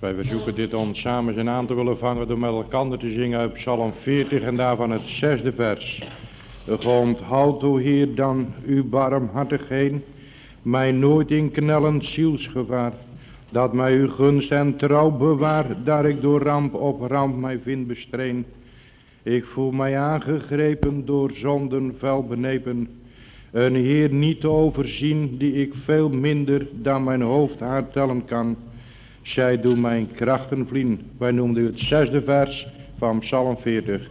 Wij verzoeken dit om samen zijn aan te willen vangen door met elkaar te zingen uit Psalm 40 en daarvan het zesde vers. Onthoud, o Heer, dan uw heen, mij nooit in knellend zielsgevaar, dat mij uw gunst en trouw bewaar, daar ik door ramp op ramp mij vind bestreen. Ik voel mij aangegrepen door zonden fel benepen, een Heer niet te overzien, die ik veel minder dan mijn hoofd haar tellen kan. Zij doen mijn krachten vlien. Wij noemden het zesde vers van Psalm 40.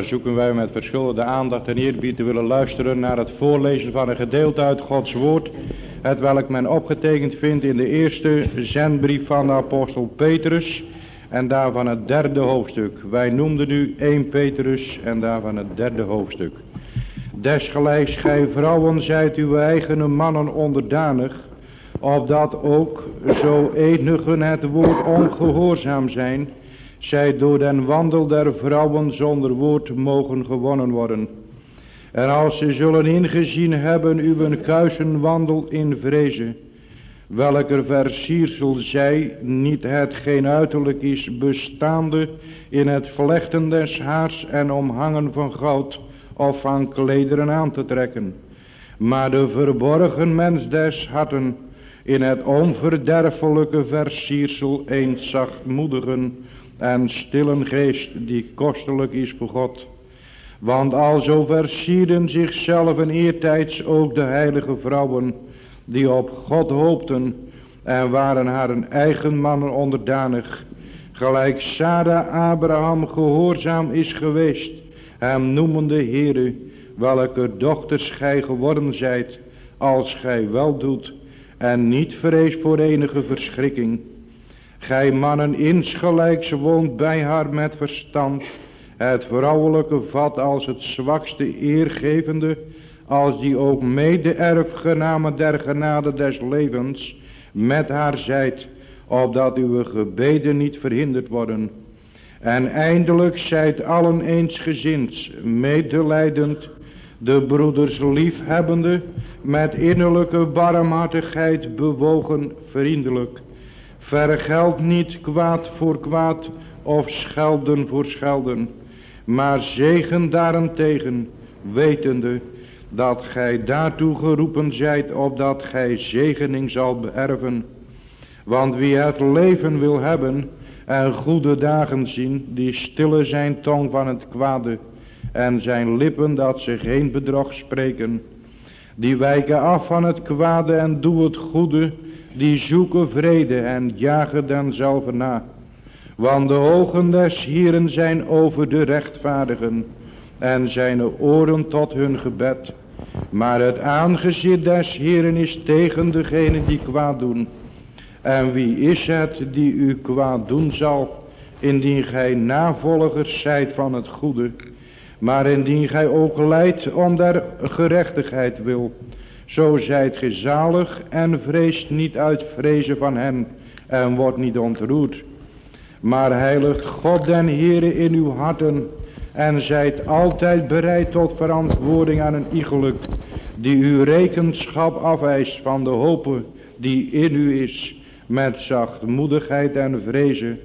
Verzoeken wij met verschillende aandacht en eerbied te willen luisteren naar het voorlezen van een gedeelte uit Gods woord, het welk men opgetekend vindt in de eerste zendbrief van de apostel Petrus en daarvan het derde hoofdstuk. Wij noemden nu 1 Petrus en daarvan het derde hoofdstuk. Desgelijks gij vrouwen zijt uw eigen mannen onderdanig, opdat ook zo enigen het woord ongehoorzaam zijn, zij door den wandel der vrouwen zonder woord mogen gewonnen worden. En als ze zullen ingezien hebben uw kuisenwandel in vrezen, welker versiersel zij, niet hetgeen uiterlijk is, bestaande in het vlechten des haars en omhangen van goud of van klederen aan te trekken, maar de verborgen mens des harten in het onverderfelijke versiersel eens zachtmoedigen en stille geest die kostelijk is voor God. Want al zo versierden zichzelf en eertijds ook de heilige vrouwen die op God hoopten en waren haar eigen mannen onderdanig. Gelijk Sarah Abraham gehoorzaam is geweest, hem noemende Heere, welke dochters gij geworden zijt, als gij wel doet en niet vrees voor enige verschrikking. Gij mannen insgelijks woont bij haar met verstand, het vrouwelijke vat als het zwakste eergevende, als die ook mede erfgename der genade des levens met haar zijt, opdat uw gebeden niet verhinderd worden. En eindelijk zijt allen eensgezind, medelijdend, de broeders liefhebbende, met innerlijke barmhartigheid bewogen vriendelijk. Vergeld niet kwaad voor kwaad of schelden voor schelden, maar zegen daarentegen, wetende dat gij daartoe geroepen zijt, opdat gij zegening zal beërven. Want wie het leven wil hebben en goede dagen zien, die stille zijn tong van het kwade en zijn lippen dat ze geen bedrog spreken. Die wijken af van het kwade en doen het goede, die zoeken vrede en jagen denzelfde na. Want de ogen des Hieren zijn over de rechtvaardigen en zijn oren tot hun gebed. Maar het aangezicht des Heeren is tegen degene die kwaad doen. En wie is het die u kwaad doen zal, indien gij navolgers zijt van het goede, maar indien gij ook leidt om der gerechtigheid wil, zo zijt ge zalig en vreest niet uit vrezen van hen en wordt niet ontroerd. Maar heiligt God den Heere in uw harten en zijt altijd bereid tot verantwoording aan een iegelijk die uw rekenschap afwijst van de hoop die in u is met zachtmoedigheid en vrezen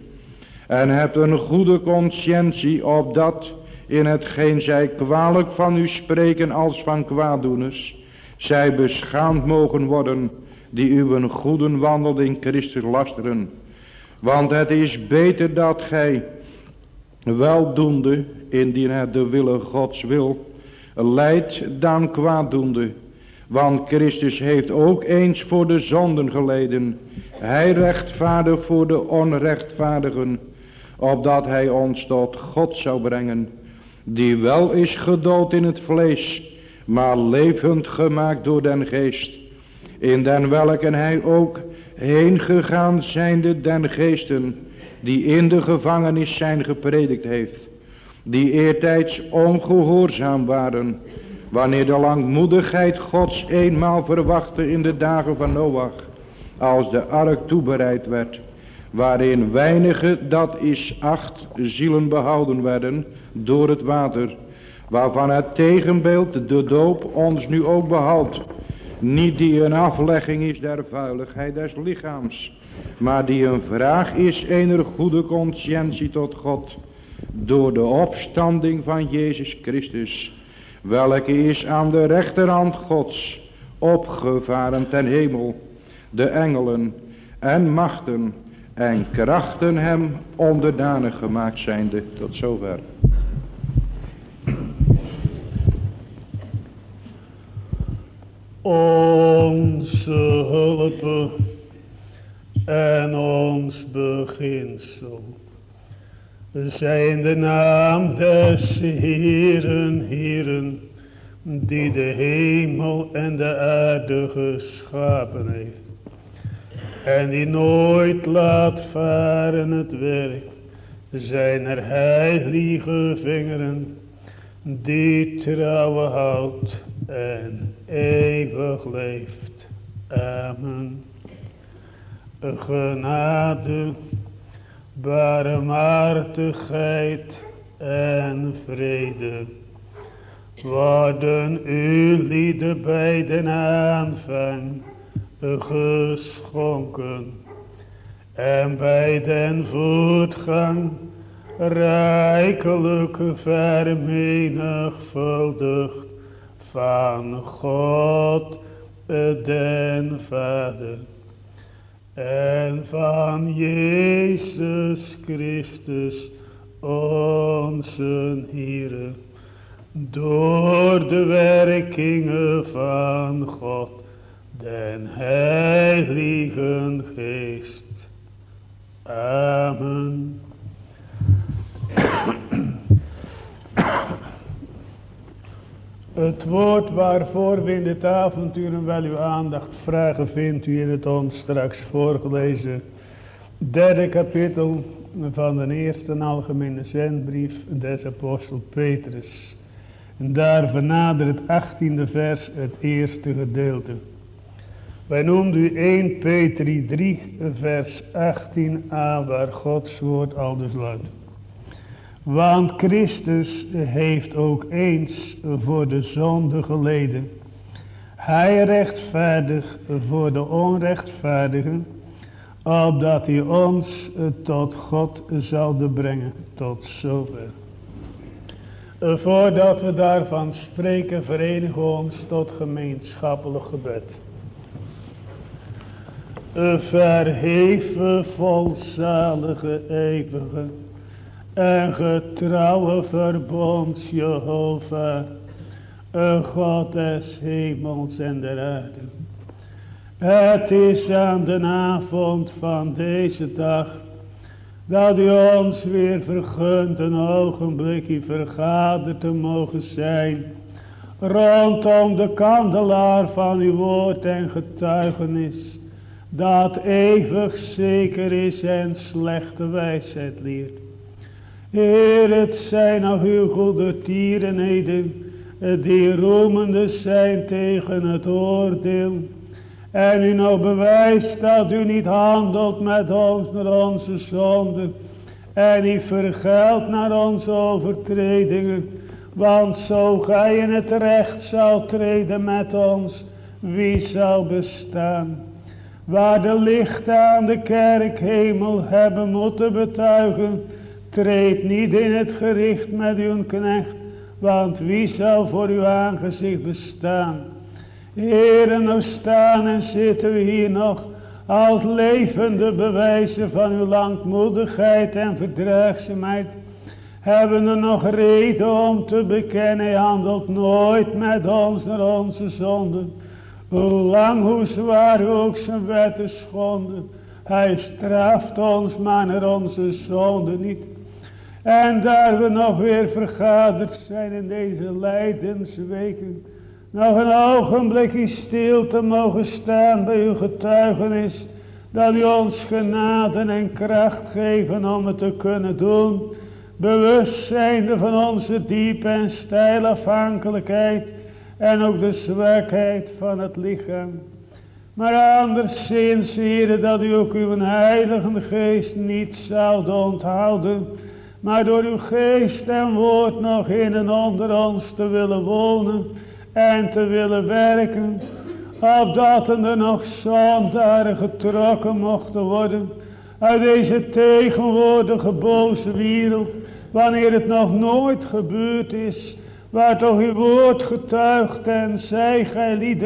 en hebt een goede conscientie opdat in hetgeen zij kwalijk van u spreken als van kwaaddoeners zij beschaamd mogen worden die uw goede wandel in Christus lasteren want het is beter dat gij weldoende, indien het de wille Gods wil, leidt dan kwaaddoende. Want Christus heeft ook eens voor de zonden geleden. Hij rechtvaardig voor de onrechtvaardigen, opdat hij ons tot God zou brengen, die wel is gedood in het vlees, maar levend gemaakt door den geest, in den welken hij ook heen gegaan zijnde den geesten, die in de gevangenis zijn gepredikt heeft, die eertijds ongehoorzaam waren, wanneer de langmoedigheid Gods eenmaal verwachtte in de dagen van Noach, als de ark toebereid werd, waarin weinige, dat is acht zielen behouden werden door het water, waarvan het tegenbeeld de doop ons nu ook behoudt, niet die een aflegging is der vuiligheid des lichaams, maar die een vraag is ener goede conscientie tot God, door de opstanding van Jezus Christus, welke is aan de rechterhand Gods, opgevaren ten hemel, de engelen en machten en krachten hem onderdanig gemaakt zijnde, tot zover. Onze hulp en ons beginsel. Zijn de naam des Heeren, Heeren, die de hemel en de aarde geschapen heeft. En die nooit laat varen het werk, zijn er heilige vingeren, die trouwen houdt en eeuwig leeft. Amen. Genade, barmhartigheid en vrede worden u lieden bij de aanvang geschonken en bij den voortgang rijkelijk vermenigvuldigd van God den Vader en van Jezus Christus, onze Heere, door de werkingen van God, den Heiligen Geest. Amen. Het woord waarvoor we in dit avonturen wel uw aandacht vragen, vindt u in het ons straks voorgelezen derde kapitel van de eerste algemene zendbrief des apostel Petrus. En daar vernadert het achttiende vers het eerste gedeelte. Wij noemden u 1 Petri 3 vers 18a waar Gods woord aldus luidt. Want Christus heeft ook eens voor de zonde geleden. Hij rechtvaardig voor de onrechtvaardigen, opdat hij ons tot God zouden brengen, tot zover. Voordat we daarvan spreken, verenigen we ons tot gemeenschappelijk gebed. Verheven, volzalige, eeuwige en getrouwe verbond Jehovah, een God des hemels en der aarde. Het is aan de avond van deze dag dat u ons weer vergunt een ogenblikje vergaderd te mogen zijn rondom de kandelaar van uw woord en getuigenis dat eeuwig zeker is en slechte wijsheid leert. Heer, het zijn nog uw goede tierenheden, die roemende zijn tegen het oordeel. En u nou bewijst dat u niet handelt met ons naar onze zonden. En niet vergeldt naar onze overtredingen. Want zo gij in het recht zou treden met ons, wie zou bestaan? Waar de lichten aan de kerkhemel hebben moeten betuigen Treed niet in het gericht met uw knecht, want wie zal voor uw aangezicht bestaan? Heren, nou staan en zitten we hier nog als levende bewijzen van uw langmoedigheid en verdraagzaamheid. Hebben we nog reden om te bekennen, hij handelt nooit met ons naar onze zonden. Hoe lang, hoe zwaar u ook zijn wetten schonden. Hij straft ons maar naar onze zonden niet. En daar we nog weer vergaderd zijn in deze lijdensweken. Nog een ogenblikje stil te mogen staan bij uw getuigenis. Dat u ons genade en kracht geven om het te kunnen doen. Bewust zijnde van onze diepe en steile afhankelijkheid. En ook de zwakheid van het lichaam. Maar anderszins, heren, dat u ook uw heilige geest niet zou onthouden maar door uw geest en woord nog in en onder ons te willen wonen en te willen werken, opdat er nog zondaren getrokken mochten worden uit deze tegenwoordige boze wereld, wanneer het nog nooit gebeurd is, waar toch uw woord getuigt en zij gij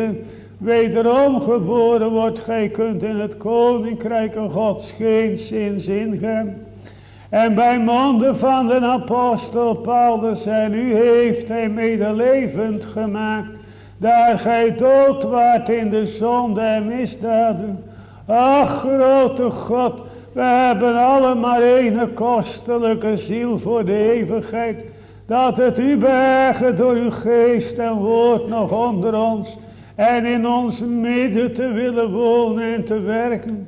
wederom geboren wordt, gij kunt in het koninkrijk van Gods geen zin ingaan. En bij monden van de apostel Paulus en u heeft hij medelevend gemaakt. Daar gij dood waart in de zonde en misdaden. Ach grote God, we hebben allemaal een kostelijke ziel voor de eeuwigheid. Dat het u bergen door uw geest en woord nog onder ons. En in ons midden te willen wonen en te werken.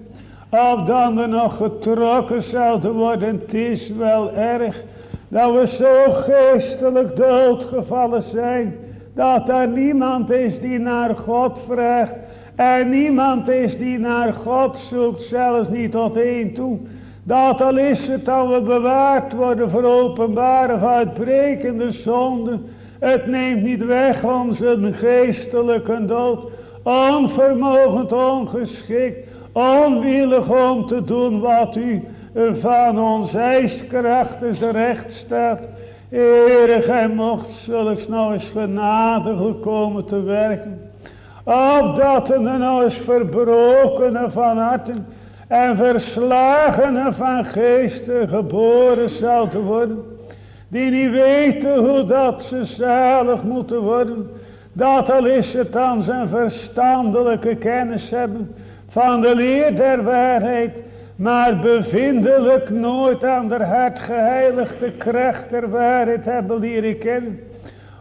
Of dan er nog getrokken zouden worden. Het is wel erg dat we zo geestelijk doodgevallen zijn. Dat er niemand is die naar God vraagt. En niemand is die naar God zoekt. Zelfs niet tot één toe. Dat al is het dat we bewaard worden voor openbare uitbrekende zonden. Het neemt niet weg onze geestelijke dood. Onvermogend, ongeschikt onwillig om te doen wat u van ons ijskrachtig recht staat. Heere, gij mocht zulks nou eens genadig komen te werken. Opdat er nou eens verbroken van harten en verslagenen van geesten geboren zouden worden, die niet weten hoe dat ze zalig moeten worden, dat al is het dan zijn verstandelijke kennis hebben van de leer der waarheid, maar bevindelijk nooit aan de hart geheiligde kracht der waarheid hebben leren kennen.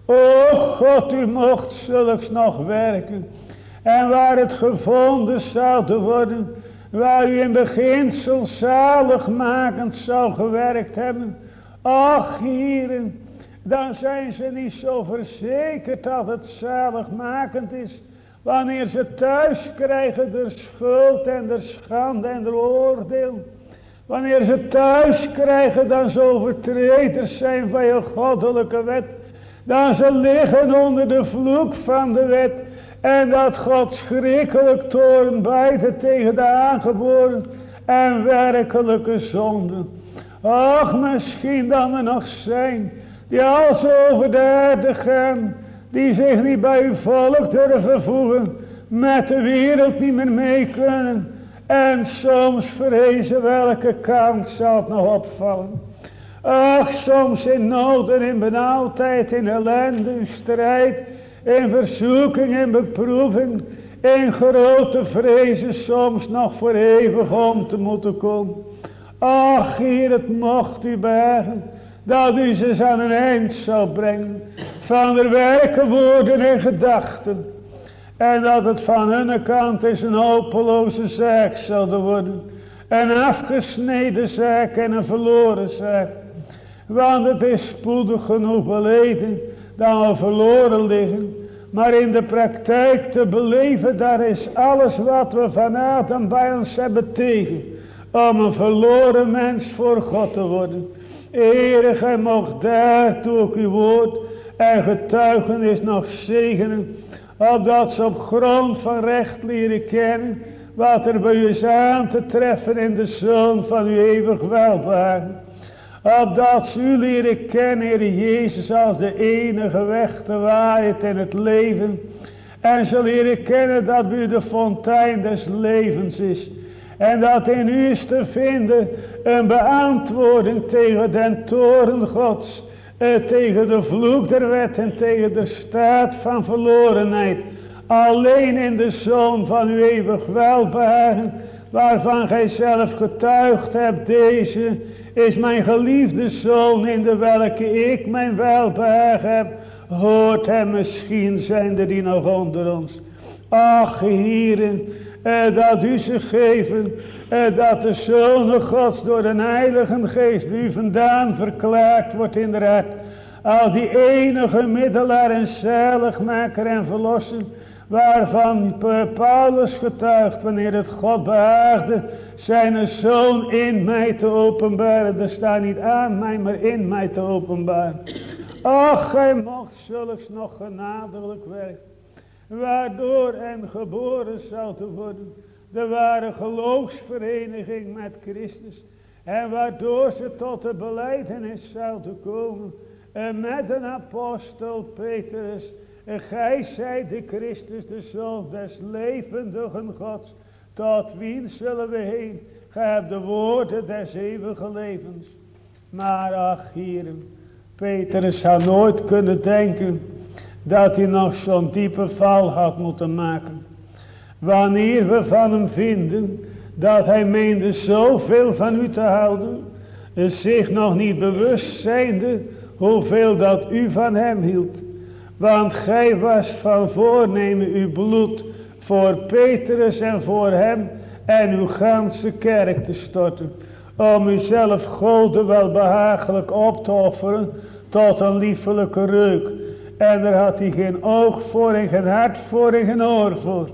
O God, u mocht zulks nog werken. En waar het gevonden zou worden, waar u in beginsel zaligmakend zou gewerkt hebben. Ach, hieren, dan zijn ze niet zo verzekerd dat het zaligmakend is. Wanneer ze thuis krijgen de schuld en de schande en de oordeel. Wanneer ze thuis krijgen dan ze overtreders zijn van je goddelijke wet. Dan ze liggen onder de vloek van de wet. En dat God schrikkelijk toren bijten tegen de aangeboren en werkelijke zonden. Ach, misschien dan er nog zijn die als over de aarde gaan, die zich niet bij uw volk durven voegen, met de wereld niet meer mee kunnen. En soms vrezen welke kant zal het nog opvallen. Ach, soms in nood en in benauwdheid, in ellende, in strijd, in verzoeking, in beproeving, in grote vrezen soms nog voor eeuwig om te moeten komen. Ach, Heer, het mocht u bergen, dat u ze aan een eind zou brengen, van de werken, woorden en gedachten. En dat het van hun kant is een hopeloze zaak zal worden. Een afgesneden zaak en een verloren zaak. Want het is spoedig genoeg beleden dat we verloren liggen. Maar in de praktijk te beleven, daar is alles wat we van Adam bij ons hebben tegen. Om een verloren mens voor God te worden. Ere, gij mocht daartoe ook uw woord en getuigenis nog zegenen. Opdat ze op grond van recht leren kennen. Wat er bij u is aan te treffen in de Zoon van uw eeuwig welbehagen. Opdat ze u leren kennen, Heer Jezus, als de enige weg, de waarheid en het leven. En ze leren kennen dat u de fontein des levens is. En dat in u is te vinden een beantwoording tegen den toren gods. Eh, tegen de vloek der wet en tegen de staat van verlorenheid. Alleen in de Zoon van uw eeuwig welbehagen. Waarvan gij zelf getuigd hebt deze is mijn geliefde zoon in de welke ik mijn welbehagen heb. Hoort hem misschien zijn er die nog onder ons. Ach eh, dat u ze geven, dat de Zoon Gods door de Heilige Geest u vandaan verklaard wordt in de hart. Al die enige middelaar en zaligmaker en verlosser, waarvan Paulus getuigt wanneer het God behaagde zijn zoon in mij te openbaren. Er staat niet aan mij, maar in mij te openbaren. Ach, gij mocht zulks nog genadelijk werken. Waardoor en geboren zou te worden. De ware geloofsvereniging met Christus. En waardoor ze tot de beleidenis zouden komen. En met een apostel Petrus. En gij zijt de Christus, de Zoon des levendigen Gods. Tot wie zullen we heen? Gij hebt de woorden des eeuwige levens. Maar ach heren, Petrus zou nooit kunnen denken dat hij nog zo'n diepe val had moeten maken. Wanneer we van hem vinden dat hij meende zoveel van u te houden, zich nog niet bewust zijnde hoeveel dat u van hem hield. Want gij was van voornemen uw bloed voor Petrus en voor hem en uw ganse kerk te storten. Om uzelf God wel behagelijk op te offeren tot een liefelijke reuk. En daar had hij geen oog voor en geen hart voor en geen oor voor.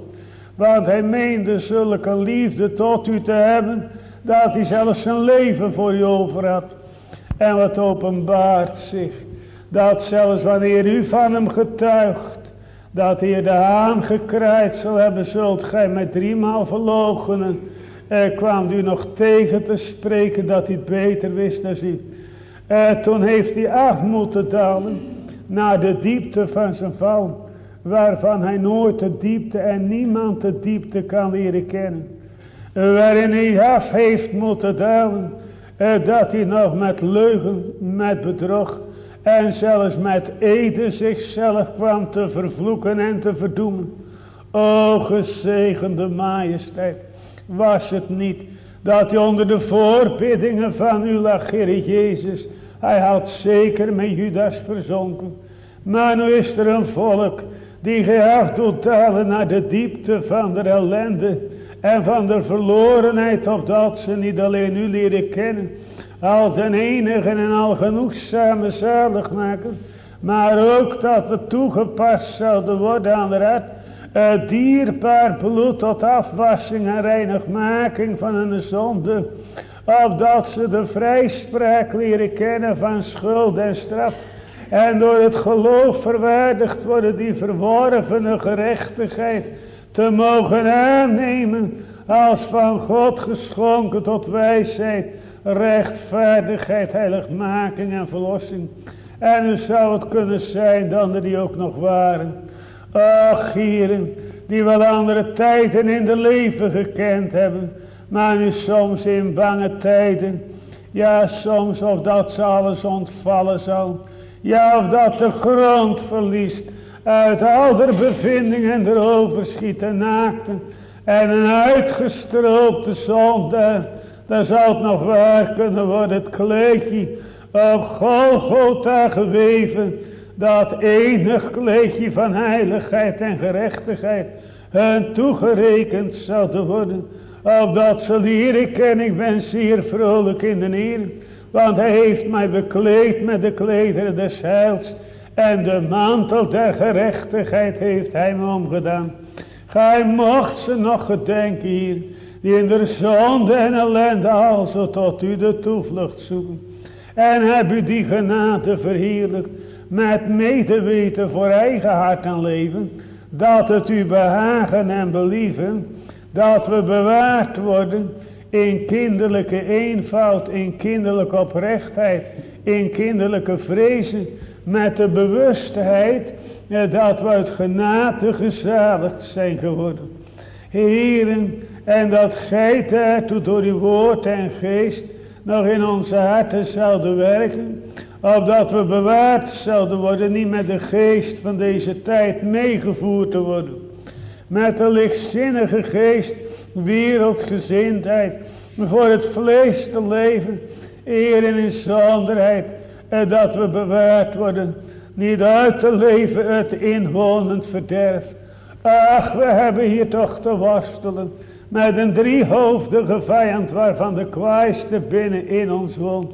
Want hij meende zulke liefde tot u te hebben, dat hij zelfs zijn leven voor u over had. En wat openbaart zich, dat zelfs wanneer u van hem getuigt, dat hij de haan gekraaid zal hebben, zult gij mij driemaal verloochenen. Er kwam u nog tegen te spreken dat hij het beter wist dan u. En toen heeft hij af moeten dalen naar de diepte van zijn val. Waarvan hij nooit de diepte en niemand de diepte kan leren kennen. waarin hij af heeft moeten dalen, dat hij nog met leugen, met bedrog en zelfs met ede zichzelf kwam te vervloeken en te verdoemen. O gezegende majesteit, was het niet dat hij onder de voorbiddingen van uw lag, Jezus, hij had zeker met Judas verzonken. Maar nu is er een volk die geaf doet dalen naar de diepte van de ellende en van de verlorenheid, opdat ze niet alleen u leren kennen, als een enige en al genoegzame maken, maar ook dat het toegepast zouden worden aan de red, het dierbaar bloed tot afwassing en reinigmaking van een zonde, opdat ze de vrijspraak leren kennen van schuld en straf, en door het geloof verwaardigd worden die verworvene gerechtigheid te mogen aannemen als van God geschonken tot wijsheid, rechtvaardigheid, heiligmaking en verlossing. En nu zou het kunnen zijn dan er die ook nog waren. Ach, heren, die wel andere tijden in de leven gekend hebben, maar nu soms in bange tijden. Ja, soms of dat ze alles ontvallen zal. Ja, of dat de grond verliest uit al de bevindingen en de overschieten naakten. En een uitgestroopte zonde, daar zou het nog waar kunnen worden, het kleedje op Golgotha geweven. Dat enig kleedje van heiligheid en gerechtigheid hun toegerekend zou worden. Opdat ze leren kennen, ik ben zeer vrolijk in de Heer. Want hij heeft mij bekleed met de klederen des heils. En de mantel der gerechtigheid heeft hij me omgedaan. Gij mocht ze nog gedenken hier. Die in de zonde en ellende alzo tot u de toevlucht zoeken. En heb u die genade verheerlijkt. Met medeweten voor eigen hart en leven. Dat het u behagen en believen. Dat we bewaard worden in kinderlijke eenvoud, in kinderlijke oprechtheid, in kinderlijke vrezen, met de bewustheid eh, dat we uit genade gezaligd zijn geworden. Heren, en dat gij daartoe door uw woord en geest nog in onze harten zouden werken, opdat we bewaard zouden worden, niet met de geest van deze tijd meegevoerd te worden. Met de lichtzinnige geest, wereldgezindheid, voor het vlees te leven, eer en in zonderheid, en dat we bewaard worden, niet uit te leven het inwonend verderf. Ach, we hebben hier toch te worstelen met een driehoofdige vijand waarvan de kwaaiste binnen in ons woont.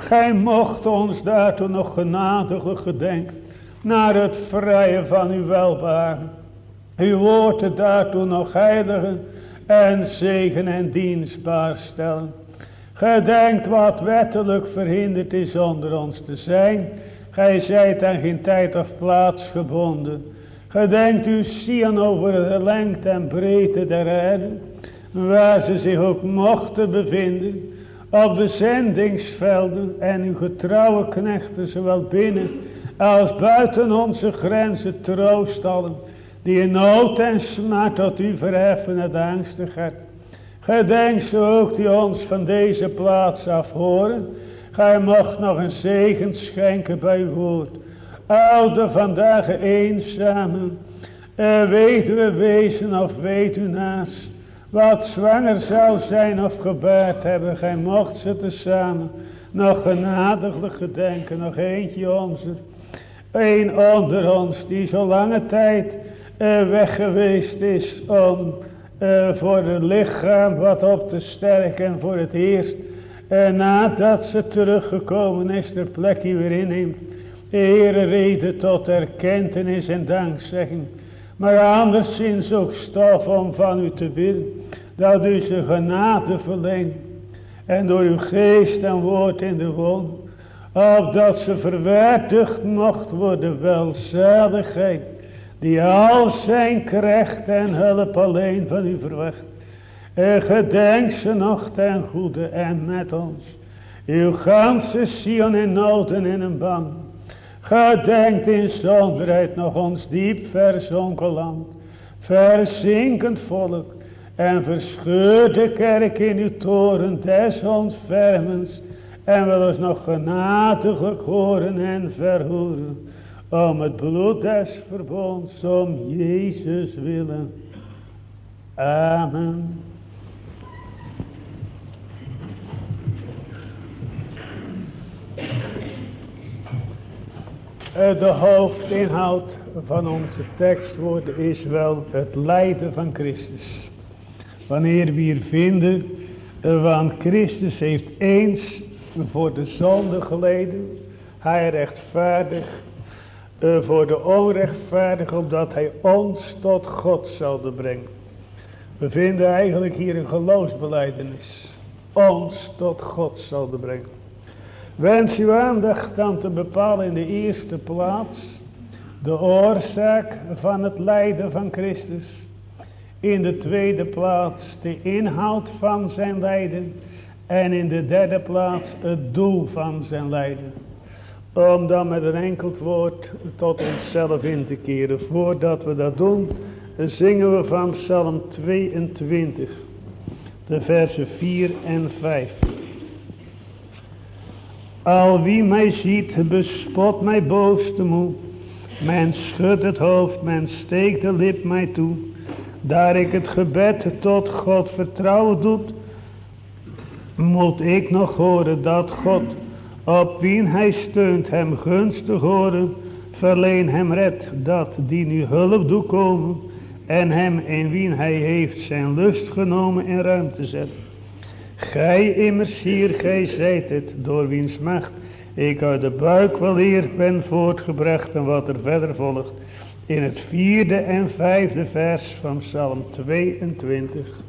Gij mocht ons daartoe nog genadige gedenken naar het vrije van uw welbaar. Uw woorden daartoe nog heiligen en zegen en dienstbaar stellen. Gedenkt wat wettelijk verhinderd is onder ons te zijn. Gij zijt aan geen tijd of plaats gebonden. Gedenkt u Sion over de lengte en breedte der aarde. Waar ze zich ook mochten bevinden. Op de zendingsvelden en uw getrouwe knechten zowel binnen als buiten onze grenzen troostallen die in nood en smart tot u verheffen het angstigheid. Gedenk zo ook die ons van deze plaats afhoren. Gij mocht nog een zegen schenken bij uw woord. Oude vandaag eenzamen. Uh, weet we wezen of weet u naast. Wat zwanger zou zijn of gebaard hebben. Gij mocht ze tezamen nog genadiglijk gedenken. Nog eentje onze. Een onder ons die zo lange tijd uh, weg geweest is om uh, voor het lichaam wat op te sterken voor het eerst. En nadat ze teruggekomen is, ter plekje weer inneemt. Heere reden tot erkentenis en dankzegging. Maar anderszins ook stof om van u te bidden. Dat u ze genade verlengt. En door uw geest en woord in de woon. Opdat ze verwaardigd mocht worden welzaligheid die al zijn kracht en hulp alleen van u verwacht. En gedenk ze nog ten goede en met ons. Uw ganse Sion in noden en een bang. Gedenkt in zonderheid nog ons diep verzonken land. Verzinkend volk en verscheur de kerk in uw toren des ontfermens en wil ons nog genadiglijk horen en verhoren om het bloed des verbonds om Jezus willen. Amen. Eh, de hoofdinhoud van onze tekstwoorden is wel het lijden van Christus. Wanneer we hier vinden, eh, want Christus heeft eens voor de zonde geleden, hij rechtvaardig, eh, voor de onrechtvaardig, opdat hij ons tot God zou brengen. We vinden eigenlijk hier een geloofsbeleidenis. Ons tot God zal brengen. Wens uw aandacht dan te bepalen in de eerste plaats de oorzaak van het lijden van Christus. In de tweede plaats de inhoud van zijn lijden. En in de derde plaats het doel van zijn lijden. Om dan met een enkeld woord tot onszelf in te keren. Voordat we dat doen, zingen we van Psalm 22. De versen 4 en 5. Al wie mij ziet, bespot mij boos moe. Men schudt het hoofd, men steekt de lip mij toe. Daar ik het gebed tot God vertrouwen doet, moet ik nog horen dat God, op wien hij steunt, hem gunstig horen, verleen hem red, dat die nu hulp doet komen, en hem in wien hij heeft zijn lust genomen in ruimte zetten. Gij immers hier, gij zijt het, door wiens macht ik uit de buik wel eer ben voortgebracht en wat er verder volgt. In het vierde en vijfde vers van Psalm 22.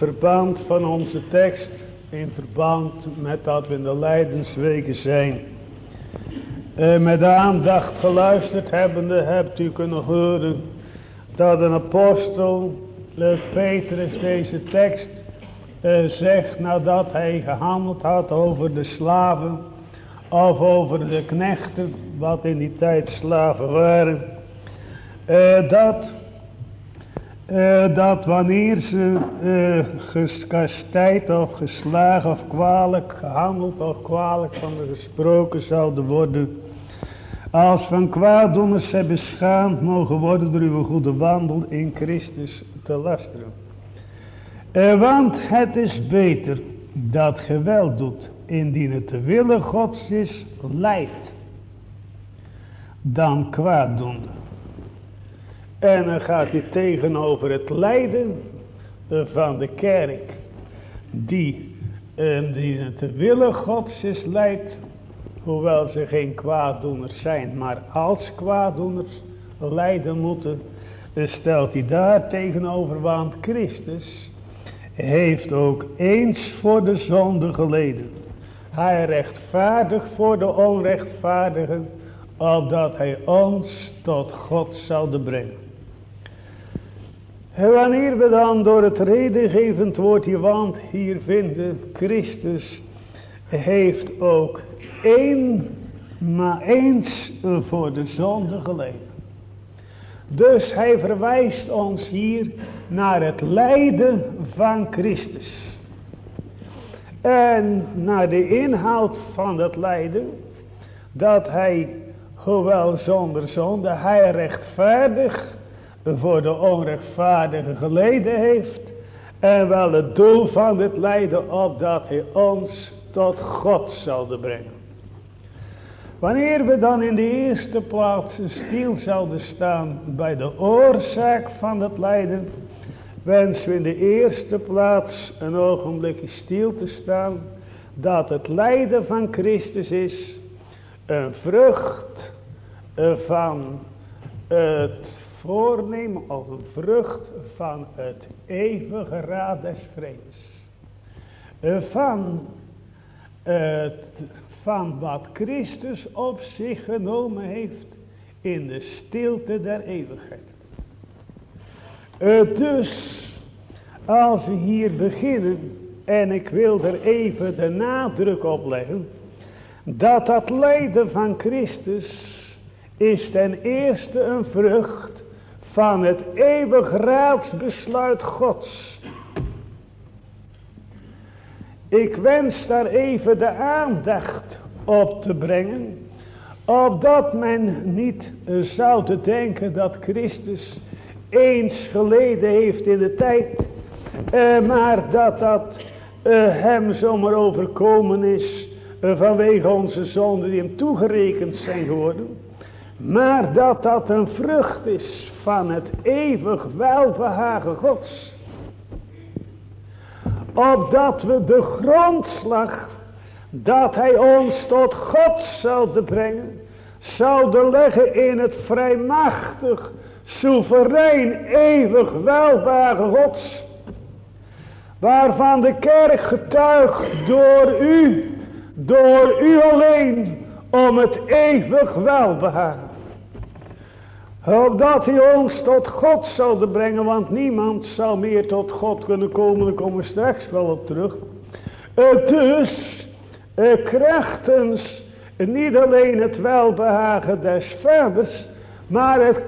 Verband van onze tekst. In verband met dat we in de lijdensweken zijn. Uh, met aandacht geluisterd hebbende hebt u kunnen horen dat een apostel uh, Petrus deze tekst zegt nadat hij gehandeld had over de slaven of over de knechten wat in die tijd slaven waren. Dat, uh, dat wanneer ze uh, gekastijd of geslagen of kwalijk gehandeld of kwalijk van de gesproken zouden worden. Als van kwaaddoeners zij beschaamd mogen worden door uw goede wandel in Christus te lasteren. want het is beter dat geweld doet indien het de wille gods is, leidt dan doen. En dan gaat hij tegenover het lijden van de kerk, die, die het de wille gods is leidt, hoewel ze geen kwaaddoeners zijn, maar als kwaaddoeners lijden moeten, stelt hij daar tegenover, want Christus heeft ook eens voor de zonde geleden. Hij rechtvaardig voor de onrechtvaardigen, opdat hij ons tot God zou brengen. Wanneer we dan door het redengevend woordje, want hier vinden, Christus heeft ook één, maar eens voor de zonde geleden. Dus hij verwijst ons hier naar het lijden van Christus. En naar de inhoud van het lijden. Dat hij, hoewel zonder zonde, hij rechtvaardig voor de onrechtvaardige geleden heeft. En wel het doel van dit lijden opdat hij ons tot God zal brengen. Wanneer we dan in de eerste plaats stil zouden staan bij de oorzaak van het lijden wensen we in de eerste plaats een ogenblikje stil te staan. Dat het lijden van Christus is een vrucht van het voornemen of een vrucht van het eeuwige raad des vredes. Van, het, van wat Christus op zich genomen heeft in de stilte der eeuwigheid. Dus als we hier beginnen en ik wil er even de nadruk op leggen. Dat dat lijden van Christus is ten eerste een vrucht van het eeuwig raadsbesluit Gods. Ik wens daar even de aandacht op te brengen. Opdat men niet zou te denken dat Christus eens geleden heeft in de tijd. Uh, maar dat dat uh, hem zomaar overkomen is uh, vanwege onze zonden die hem toegerekend zijn geworden. Maar dat dat een vrucht is van het eeuwig welbehagen gods. Opdat we de grondslag dat hij ons tot God zou brengen, zouden leggen in het vrijmachtig soeverein, eeuwig welbare gods. Waarvan de kerk getuigt door u, door u alleen, om het eeuwig welbehagen. Opdat hij ons tot God zou brengen, want niemand zou meer tot God kunnen komen, daar komen we straks wel op terug. Dus, krachtens, niet alleen het welbehagen des vaders, maar het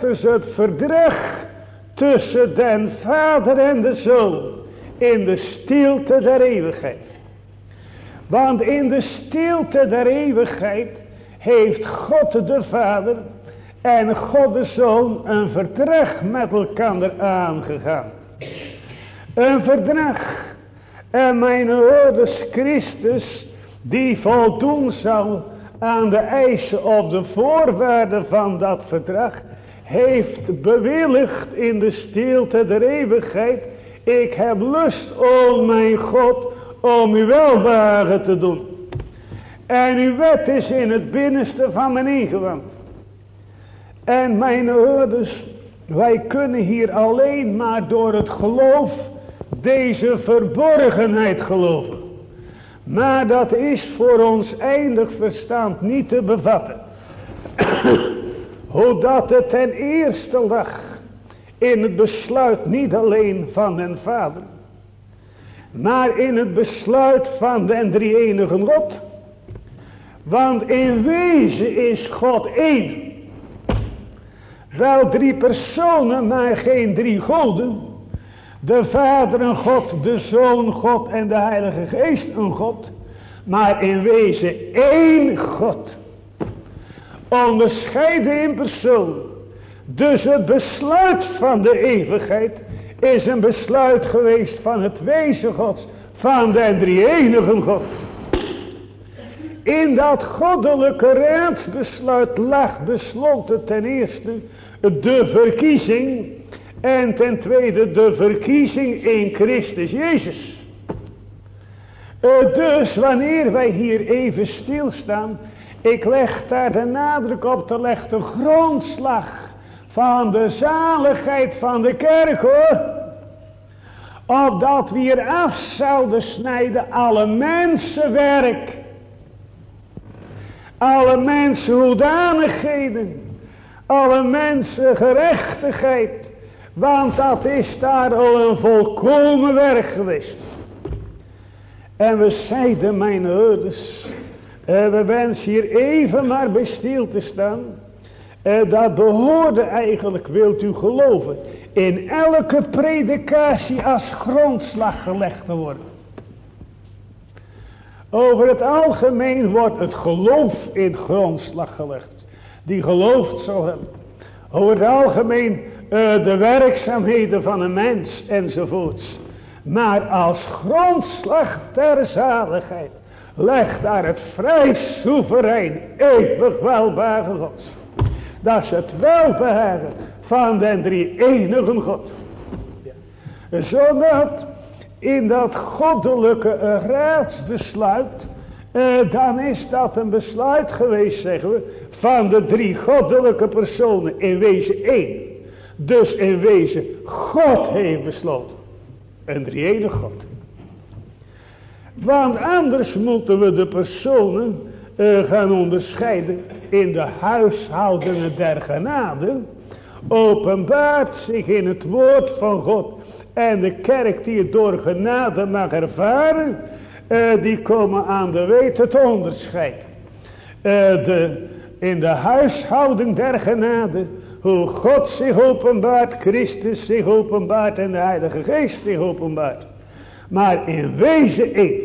dus het verdrag tussen den vader en de zoon. In de stilte der eeuwigheid. Want in de stilte der eeuwigheid heeft God de Vader en God de Zoon een verdrag met elkaar aangegaan. Een verdrag. En mijn ouders Christus die voldoen zal aan de eisen of de voorwaarden van dat verdrag heeft bewilligd in de stilte der eeuwigheid. Ik heb lust, o mijn God, om u welbehagen te doen. En uw wet is in het binnenste van mijn ingewand. En mijn ouders, Wij kunnen hier alleen maar door het geloof deze verborgenheid geloven. Maar dat is voor ons eindig verstand niet te bevatten. Hoe dat het ten eerste lag in het besluit niet alleen van den Vader. Maar in het besluit van den drie enige God. Want in wezen is God één. Wel drie personen, maar geen drie goden. De Vader een God, de Zoon God en de Heilige Geest een God. Maar in wezen één God. Onderscheiden in persoon. Dus het besluit van de eeuwigheid is een besluit geweest van het wezen Gods. Van de drie enige God. In dat goddelijke raadsbesluit lag besloten ten eerste de verkiezing en ten tweede de verkiezing in Christus Jezus. Eh, dus wanneer wij hier even stilstaan, ik leg daar de nadruk op te leggen, de grondslag van de zaligheid van de kerk hoor. Opdat we hier af zouden snijden alle mensenwerk. Alle mensen hoedanigheden. Alle mensen gerechtigheid. Want dat is daar al een volkomen werk geweest. En we zeiden mijn ouders. En we wensen hier even maar bij stil te staan. En dat behoorde eigenlijk, wilt u geloven, in elke predikatie als grondslag gelegd te worden. Over het algemeen wordt het geloof in grondslag gelegd. Die geloofd zal hebben. Over het algemeen uh, de werkzaamheden van een mens enzovoorts. Maar als grondslag ter zaligheid legt daar het vrij soeverein, eeuwig welbare Gods. Dat is het welbehagen van den drie enige God. Zodat in dat goddelijke raadsbesluit, eh, dan is dat een besluit geweest, zeggen we, van de drie goddelijke personen in wezen één. Dus in wezen God heeft besloten. Een drie enige God. Want anders moeten we de personen uh, gaan onderscheiden in de huishoudingen der genade. Openbaart zich in het woord van God. En de kerk die het door genade mag ervaren. Uh, die komen aan de weet het onderscheid. Uh, de, in de huishouding der genade. Hoe God zich openbaart. Christus zich openbaart. En de Heilige Geest zich openbaart. Maar in wezen één.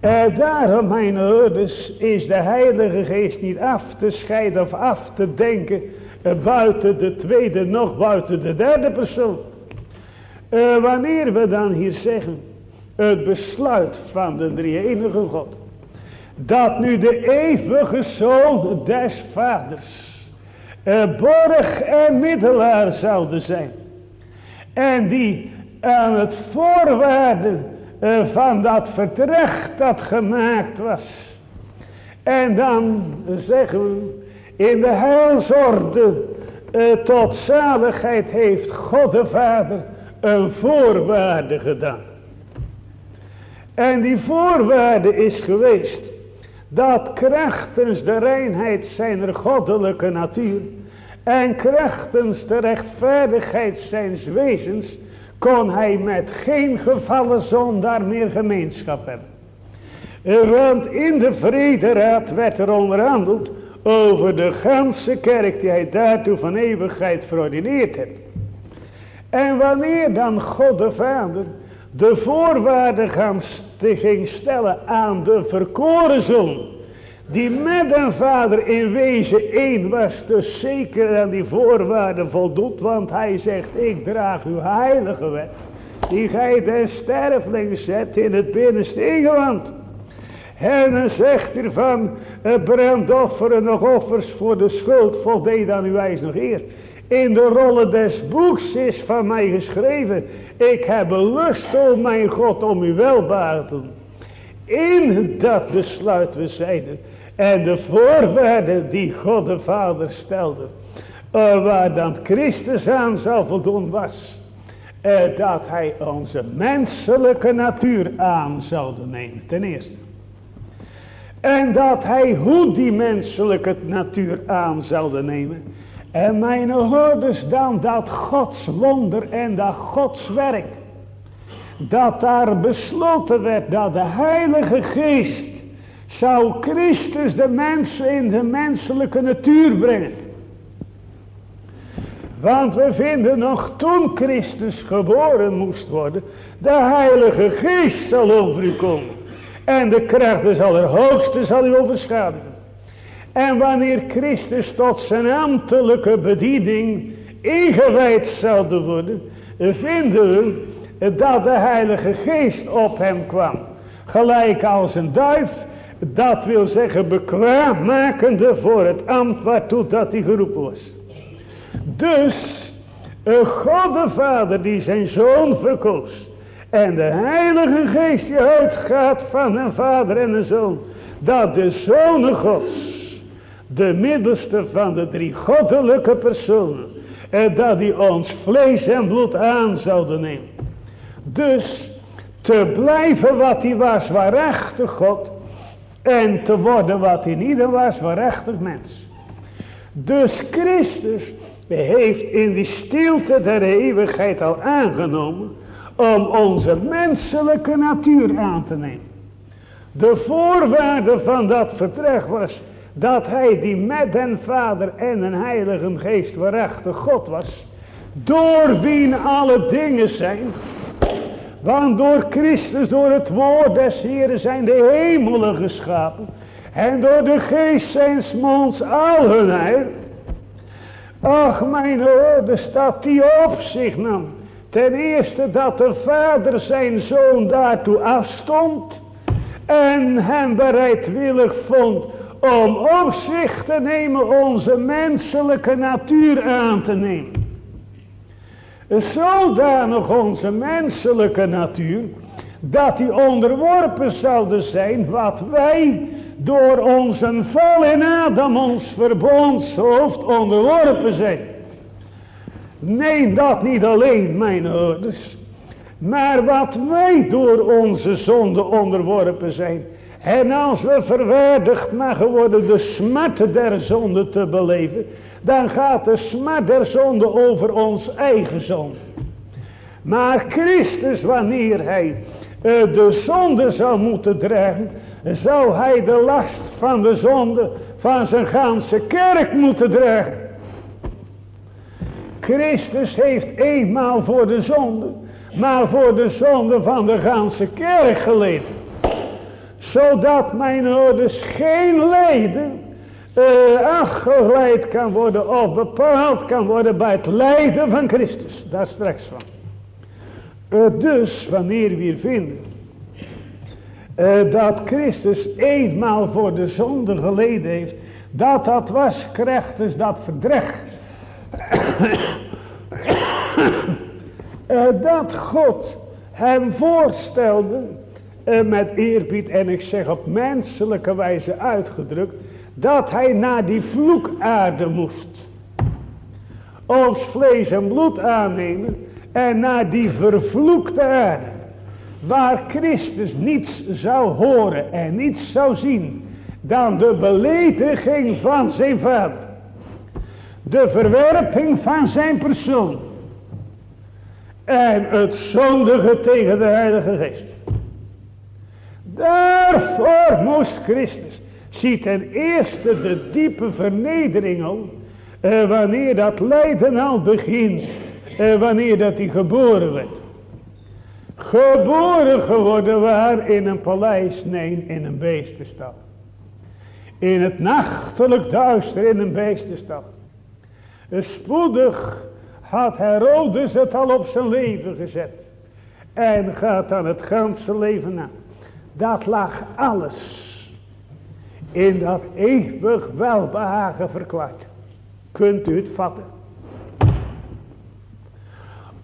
En daarom, mijn ouders, is de Heilige Geest niet af te scheiden of af te denken eh, buiten de tweede, nog buiten de derde persoon. Wanneer we dan hier zeggen, het besluit van de drie enige God, dat nu de eeuwige Zoon des Vaders, uh, borg en middelaar zouden zijn, en die aan het voorwaarden uh, van dat vertrek dat gemaakt was. En dan zeggen we, in de heilsorde tot zaligheid heeft God de Vader een voorwaarde gedaan. En die voorwaarde is geweest dat krachtens de reinheid zijner goddelijke natuur en krachtens de rechtvaardigheid zijns wezens kon hij met geen gevallen zondaar meer gemeenschap hebben. Want in de vrederaad werd er onderhandeld over de ganse kerk die hij daartoe van eeuwigheid verordineerd heeft. En wanneer dan God de Vader de voorwaarden ging stellen aan de verkoren zoon, die met een vader in wezen één was, dus zeker aan die voorwaarden voldoet, want hij zegt, ik draag uw heilige wet, die gij de sterveling zet in het binnenste ingewand. En zegt hij van, brandofferen nog offers voor de schuld, voldeed aan uw wijs nog eer. In de rollen des boeks is van mij geschreven, ik heb lust, o mijn God, om u welbaar te doen. In dat besluit we zeiden, en de voorwaarden die God de Vader stelde. Uh, waar dan Christus aan zal voldoen was. Uh, dat hij onze menselijke natuur aan zou nemen. Ten eerste. En dat hij hoe die menselijke natuur aan zou nemen. En mijn hoorders dan dat Gods wonder en dat Gods werk. Dat daar besloten werd dat de Heilige Geest zou Christus de mensen in de menselijke natuur brengen. Want we vinden nog toen Christus geboren moest worden, de Heilige Geest zal over u komen. En de kracht des Allerhoogste zal u overschaduwen. En wanneer Christus tot zijn ambtelijke bediening ingewijd zou worden, vinden we dat de Heilige Geest op hem kwam. Gelijk als een duif, dat wil zeggen bekwaammakende voor het ambt waartoe dat hij geroepen was. Dus, een God de Vader die zijn Zoon verkoos. En de Heilige Geest die uitgaat van een Vader en een Zoon. Dat de Zoon Gods de middelste van de drie goddelijke personen. En dat die ons vlees en bloed aan zouden nemen. Dus te blijven wat hij was, waarachtig God. En te worden wat hij niet was, waarachtig mens. Dus Christus heeft in die stilte der eeuwigheid al aangenomen om onze menselijke natuur aan te nemen. De voorwaarde van dat vertrek was dat hij die met den Vader en een heilige geest waarachtig God was, door wie alle dingen zijn, want door Christus, door het woord des Heeren zijn de hemelen geschapen, en door de geest zijn monds al hun heil. Ach mijn hoorde staat die op zich nam. Ten eerste dat de vader zijn zoon daartoe afstond. En hem bereidwillig vond om op zich te nemen onze menselijke natuur aan te nemen. Zodanig onze menselijke natuur, dat die onderworpen zouden zijn wat wij door onze val in Adam ons verbondshoofd onderworpen zijn. Nee, dat niet alleen, mijn ouders. Maar wat wij door onze zonde onderworpen zijn. En als we verwaardigd mogen worden de smart der zonde te beleven. Dan gaat de smart der zonde over ons eigen zonde. Maar Christus wanneer hij uh, de zonde zou moeten dragen. Zou hij de last van de zonde van zijn ganse kerk moeten dragen. Christus heeft eenmaal voor de zonde. Maar voor de zonde van de ganse kerk geleden zodat mijn ouders geen lijden uh, afgeleid kan worden of bepaald kan worden bij het lijden van Christus. Daar straks van. Uh, dus wanneer we vinden uh, dat Christus eenmaal voor de zonde geleden heeft, dat dat was krachtens dat verdreg. dat God hem voorstelde uh, met eerbied en ik zeg op menselijke wijze uitgedrukt, dat hij naar die vloekaarde moest. Ons vlees en bloed aannemen en naar die vervloekte aarde, waar Christus niets zou horen en niets zou zien dan de belediging van zijn vader. De verwerping van zijn persoon. En het zondige tegen de Heilige Geest. Daarvoor moest Christus, ziet ten eerste de diepe vernedering al, eh, wanneer dat lijden al begint, eh, wanneer dat hij geboren werd. Geboren geworden waar in een paleis, nee, in een beestenstad. In het nachtelijk duister in een beestenstad. Spoedig had Herodes het al op zijn leven gezet. En gaat dan het ganse leven na. Dat lag alles in dat eeuwig welbehagen verklaard. Kunt u het vatten?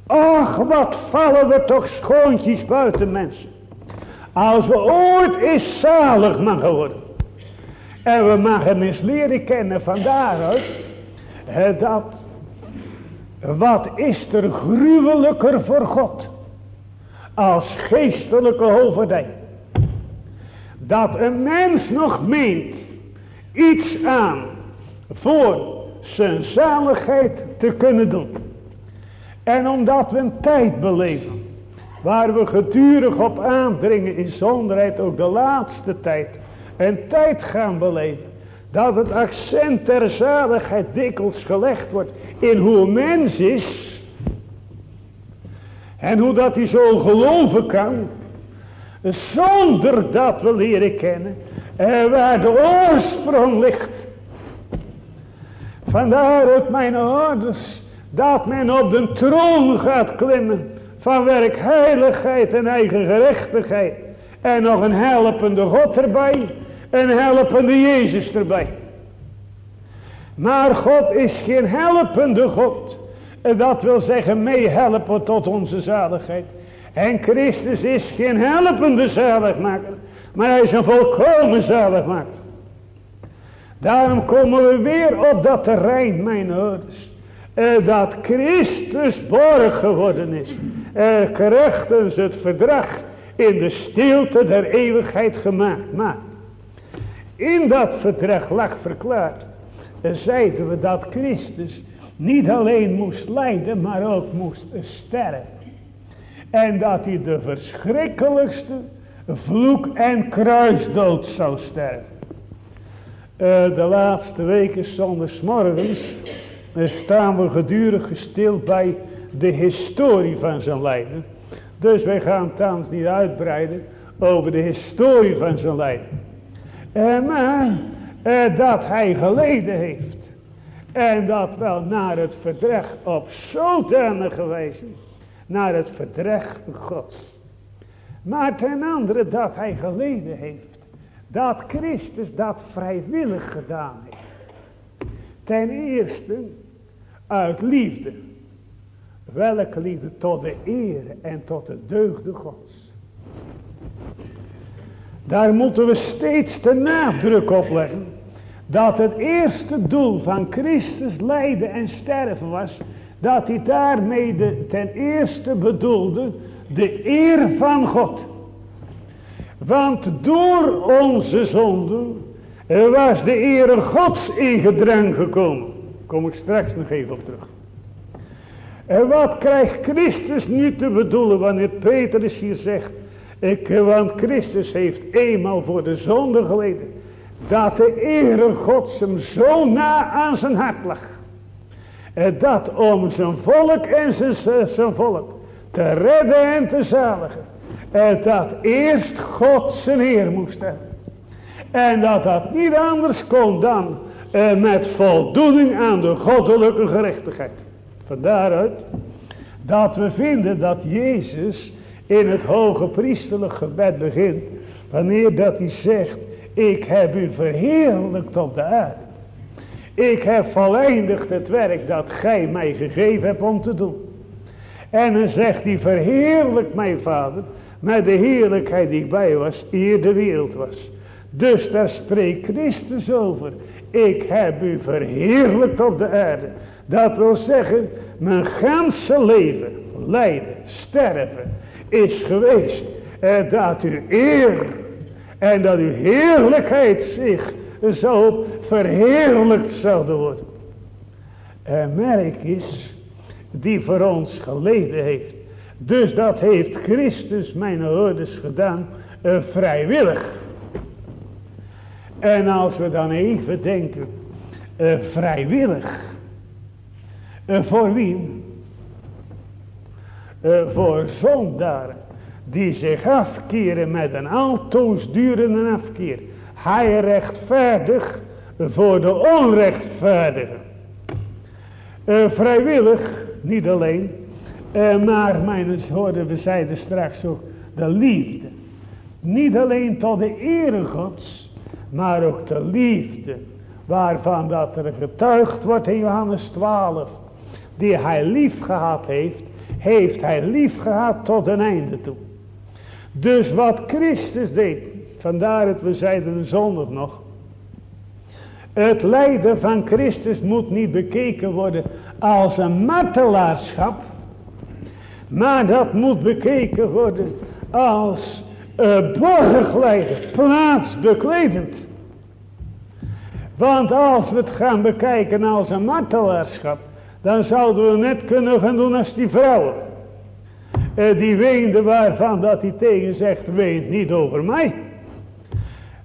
Och, wat vallen we toch schoontjes buiten mensen. Als we ooit is zalig mogen worden. En we mogen eens kennen van daaruit. dat, wat is er gruwelijker voor God als geestelijke hovedij. Dat een mens nog meent iets aan voor zijn zaligheid te kunnen doen. En omdat we een tijd beleven waar we gedurig op aandringen in zonderheid ook de laatste tijd een tijd gaan beleven dat het accent ter zaligheid dikwijls gelegd wordt in hoe een mens is. En hoe dat hij zo geloven kan. Zonder dat we leren kennen. En waar de oorsprong ligt. Vandaar uit mijn ouders. Dat men op de troon gaat klimmen. Van werk heiligheid en eigen gerechtigheid. En nog een helpende God erbij een helpende Jezus erbij. Maar God is geen helpende God. Dat wil zeggen meehelpen tot onze zaligheid. En Christus is geen helpende zaligmaker. Maar hij is een volkomen zaligmaker. Daarom komen we weer op dat terrein, mijn ouders. Dat Christus borg geworden is. Gerechtens het verdrag in de stilte der eeuwigheid gemaakt. Maar in dat verdrag lag verklaard. Zeiden we dat Christus niet alleen moest lijden, maar ook moest sterven. En dat hij de verschrikkelijkste vloek en kruisdood zou sterven. Uh, de laatste weken zonder morgens staan we gedurig gestild bij de historie van zijn lijden. Dus wij gaan thans niet uitbreiden over de historie van zijn lijden. En maar eh, dat hij geleden heeft. En dat wel naar het verdrag op zodanige wijze. Naar het verdrag gods. Maar ten andere dat hij geleden heeft. Dat Christus dat vrijwillig gedaan heeft. Ten eerste uit liefde. Welke liefde tot de eer en tot de deugde gods. Daar moeten we steeds de nadruk op leggen. Dat het eerste doel van Christus lijden en sterven was. Dat hij daarmee de, ten eerste bedoelde de eer van God. Want door onze zonde was de eer Gods in gedrang gekomen. Daar kom ik straks nog even op terug. En wat krijgt Christus nu te bedoelen wanneer Petrus hier zegt. Ik, want Christus heeft eenmaal voor de zonde geleden. Dat de ere Gods hem zo na aan zijn hart lag. Dat om zijn volk en zijn, zijn volk te redden en te zaligen. En dat eerst God zijn eer moest hebben. En dat dat niet anders kon dan eh, met voldoening aan de goddelijke gerechtigheid. Vandaaruit dat we vinden dat Jezus in het hoge priesterlijk gebed begint. Wanneer dat hij zegt, ik heb u verheerlijkt op de aarde. Ik heb voleindigd het werk dat gij mij gegeven hebt om te doen. En dan zegt hij, verheerlijk mij vader, met de heerlijkheid die bij was, eer de wereld was. Dus daar spreekt Christus over. Ik heb u verheerlijkt op de aarde. Dat wil zeggen, mijn ganse leven, lijden, sterven, is geweest. En dat uw eer en dat uw heerlijkheid zich zo verheerlijkt zouden worden. En merk is die voor ons geleden heeft. Dus dat heeft Christus mijn ouders gedaan uh, vrijwillig. En als we dan even denken, uh, vrijwillig. Uh, voor wie? voor zondaren die zich afkeren met een altoosdurende afkeer. Hij rechtvaardig voor de onrechtvaardige. Uh, vrijwillig, niet alleen, uh, maar mijn hoorden we zeiden straks ook de liefde. Niet alleen tot de ere gods, maar ook de liefde. Waarvan dat er getuigd wordt in Johannes 12. Die hij lief gehad heeft heeft hij lief gehad tot een einde toe. Dus wat Christus deed, vandaar dat we zeiden zondag nog. Het lijden van Christus moet niet bekeken worden als een martelaarschap. Maar dat moet bekeken worden als een borglijden, plaatsbekledend. Want als we het gaan bekijken als een martelaarschap, dan zouden we net kunnen gaan doen als die vrouwen. Eh, die weende waarvan dat hij tegen zegt, weent niet over mij.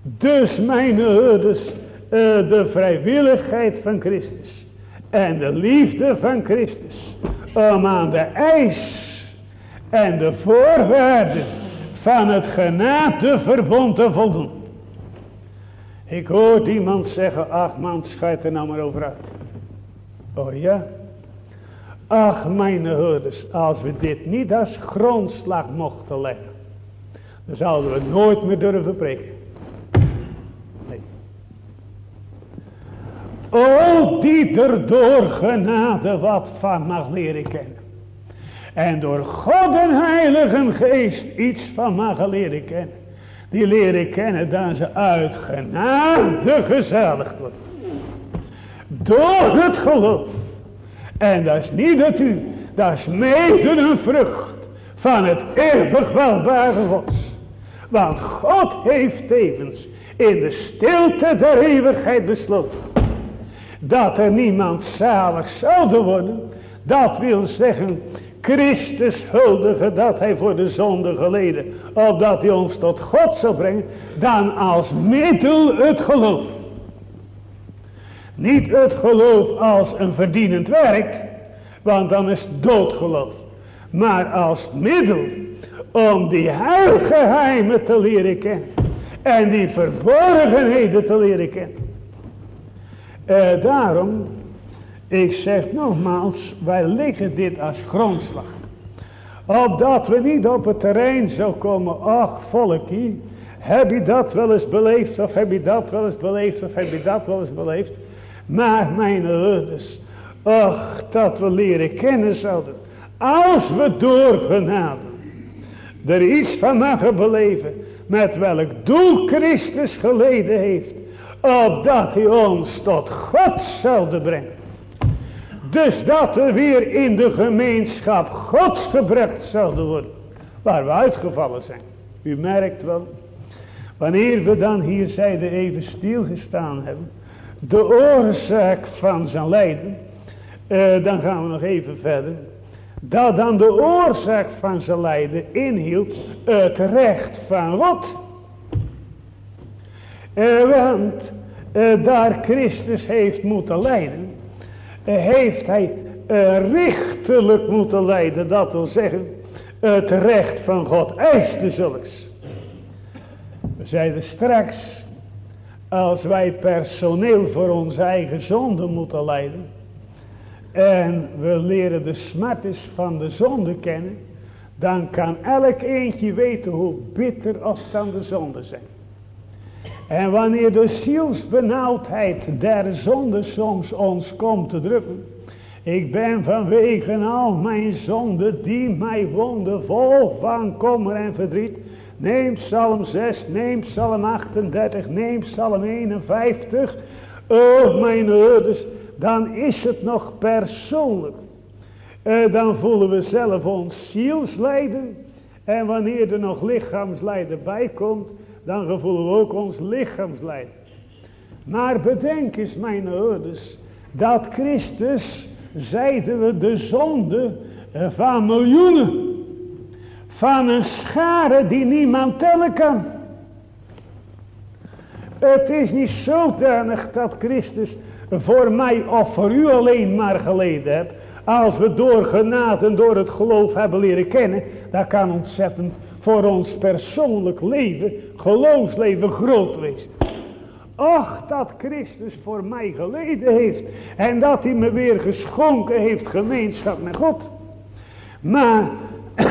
Dus mijn herders, de vrijwilligheid van Christus en de liefde van Christus om aan de eis en de voorwaarden van het genadeverbond te voldoen. Ik hoor iemand zeggen, ach man, schijt er nou maar over uit. Oh ja? Ach mijn hoorders, als we dit niet als grondslag mochten leggen, dan zouden we nooit meer durven preken. O, die er door genade wat van mag leren kennen. En door God en Heilige Geest iets van mag leren kennen. Die leren kennen dat ze uit genade gezaligd worden. Door het geloof. En dat is niet het u. Dat is mede een vrucht van het eeuwig welbare Gods. Want God heeft tevens in de stilte der eeuwigheid besloten. Dat er niemand zalig zou worden. Dat wil zeggen Christus huldigen dat hij voor de zonde geleden. Opdat hij ons tot God zou brengen. Dan als middel het geloof. Niet het geloof als een verdienend werk. Want dan is doodgeloof. Maar als middel om die heilgeheimen te leren kennen. En die verborgenheden te leren kennen. Uh, daarom ik zeg nogmaals, wij leggen dit als grondslag. Opdat we niet op het terrein zo komen, ach volkie, heb je dat wel eens beleefd, of heb je dat wel eens beleefd, of heb je dat wel eens beleefd. Maar mijn ouders, ach dat we leren kennen zouden, als we door genade er iets van mogen beleven, met welk doel Christus geleden heeft, opdat hij ons tot God zouden brengen. Dus dat we weer in de gemeenschap gods gebracht zouden worden. Waar we uitgevallen zijn. U merkt wel. Wanneer we dan hier zeiden even stilgestaan hebben. De oorzaak van zijn lijden. Eh, dan gaan we nog even verder. Dat dan de oorzaak van zijn lijden inhield het recht van God. Eh, want eh, daar Christus heeft moeten lijden heeft hij richtelijk moeten leiden. Dat wil zeggen, het recht van God eiste zulks. We zeiden straks, als wij personeel voor onze eigen zonde moeten leiden. En we leren de smartes van de zonde kennen. Dan kan elk eentje weten hoe bitter of dan de zonde zijn. En wanneer de zielsbenauwdheid der zonde soms ons komt te drukken. Ik ben vanwege al mijn zonden die mij wonden vol van kommer en verdriet. Neem Psalm 6, neem Psalm 38, neem Psalm 51. Oh mijn ouders, dan is het nog persoonlijk. Uh, dan voelen we zelf ons zielslijden. En wanneer er nog lichaamslijden bij komt, dan gevoelen we ook ons lichaamslijden. Maar bedenk eens mijn ouders, dat Christus, zeiden we, de zonde van miljoenen. Van een schare die niemand tellen kan. Het is niet zodanig dat Christus voor mij of voor u alleen maar geleden hebt. Als we door genade en door het geloof hebben leren kennen. Dat kan ontzettend voor ons persoonlijk leven, geloofsleven groot wezen. Ach, dat Christus voor mij geleden heeft. En dat hij me weer geschonken heeft gemeenschap met God. Maar,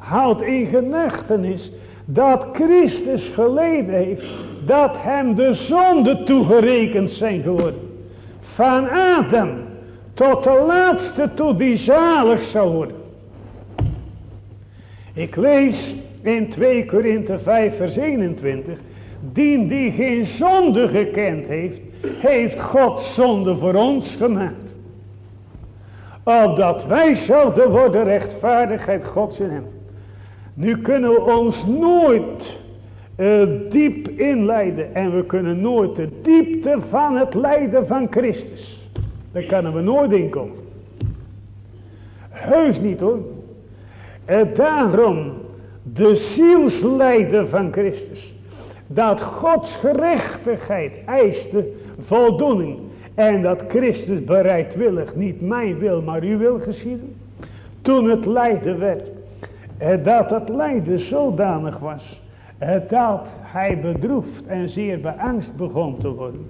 houd in genechtenis dat Christus geleden heeft. Dat hem de zonde toegerekend zijn geworden. Van Adam tot de laatste toe die zalig zal worden. Ik lees in 2 Korinthe 5 vers 21 Die die geen zonde gekend heeft, heeft God zonde voor ons gemaakt. Opdat wij zouden worden rechtvaardigheid Gods in hem. Nu kunnen we ons nooit uh, diep inleiden. En we kunnen nooit de diepte van het lijden van Christus. Daar kunnen we nooit in komen. Heus niet hoor. En daarom de zielslijden van Christus. Dat Gods gerechtigheid eiste voldoening. En dat Christus bereidwillig niet mijn wil maar uw wil geschieden. Toen het lijden werd. Dat het lijden zodanig was. Dat hij bedroefd en zeer beangst begon te worden.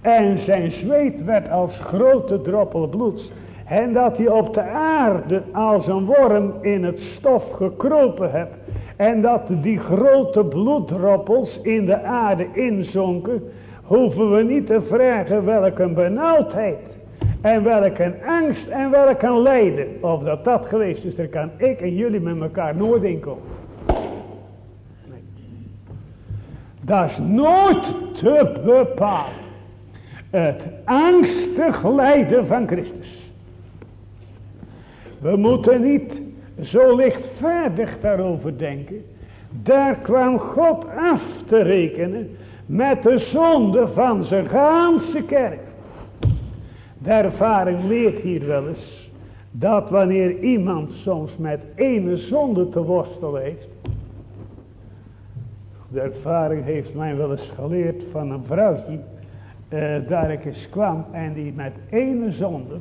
En zijn zweet werd als grote droppel bloeds. En dat hij op de aarde als een worm in het stof gekropen hebt. En dat die grote bloeddroppels in de aarde inzonken. Hoeven we niet te vragen welke benauwdheid. En welke angst en welke lijden. Of dat dat geweest is. Daar kan ik en jullie met elkaar nooit in komen. Nee. Dat is nooit te bepalen. Het angstig lijden van Christus. We moeten niet zo lichtvaardig daarover denken. Daar kwam God af te rekenen met de zonde van zijn ganse kerk. De ervaring leert hier wel eens dat wanneer iemand soms met ene zonde te worstelen heeft. De ervaring heeft mij wel eens geleerd van een vrouwtje. Uh, daar ik eens kwam en die met ene zonde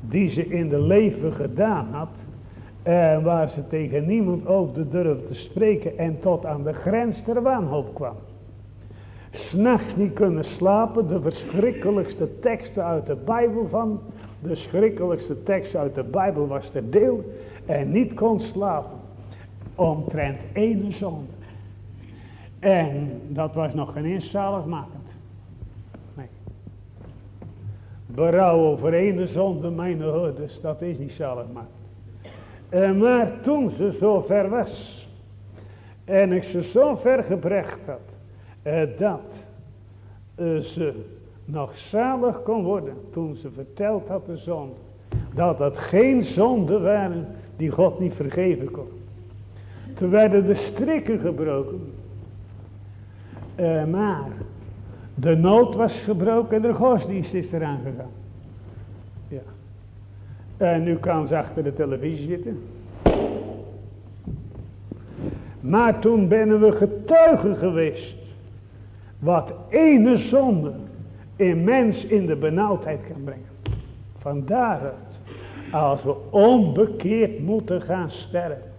die ze in de leven gedaan had. En waar ze tegen niemand over durfde te spreken en tot aan de grens ter wanhoop kwam. S'nachts niet kunnen slapen, de verschrikkelijkste teksten uit de Bijbel van. De schrikkelijkste tekst uit de Bijbel was ter deel en niet kon slapen. Omtrent ene zonde. En dat was nog geen eens zaligmakend. Berouw over ene zonde mijn hoorders, dat is niet zaligmaak. En maar toen ze zo ver was, en ik ze zo ver gebracht had, eh, dat eh, ze nog zalig kon worden, toen ze verteld had de zonde, dat het geen zonden waren die God niet vergeven kon. Toen werden de strikken gebroken. Uh, maar de nood was gebroken en de godsdienst is eraan gegaan. Ja. En nu kan ze achter de televisie zitten. Maar toen ben we getuigen geweest. Wat ene zonde in mens in de benauwdheid kan brengen. Vandaar als we onbekeerd moeten gaan sterven.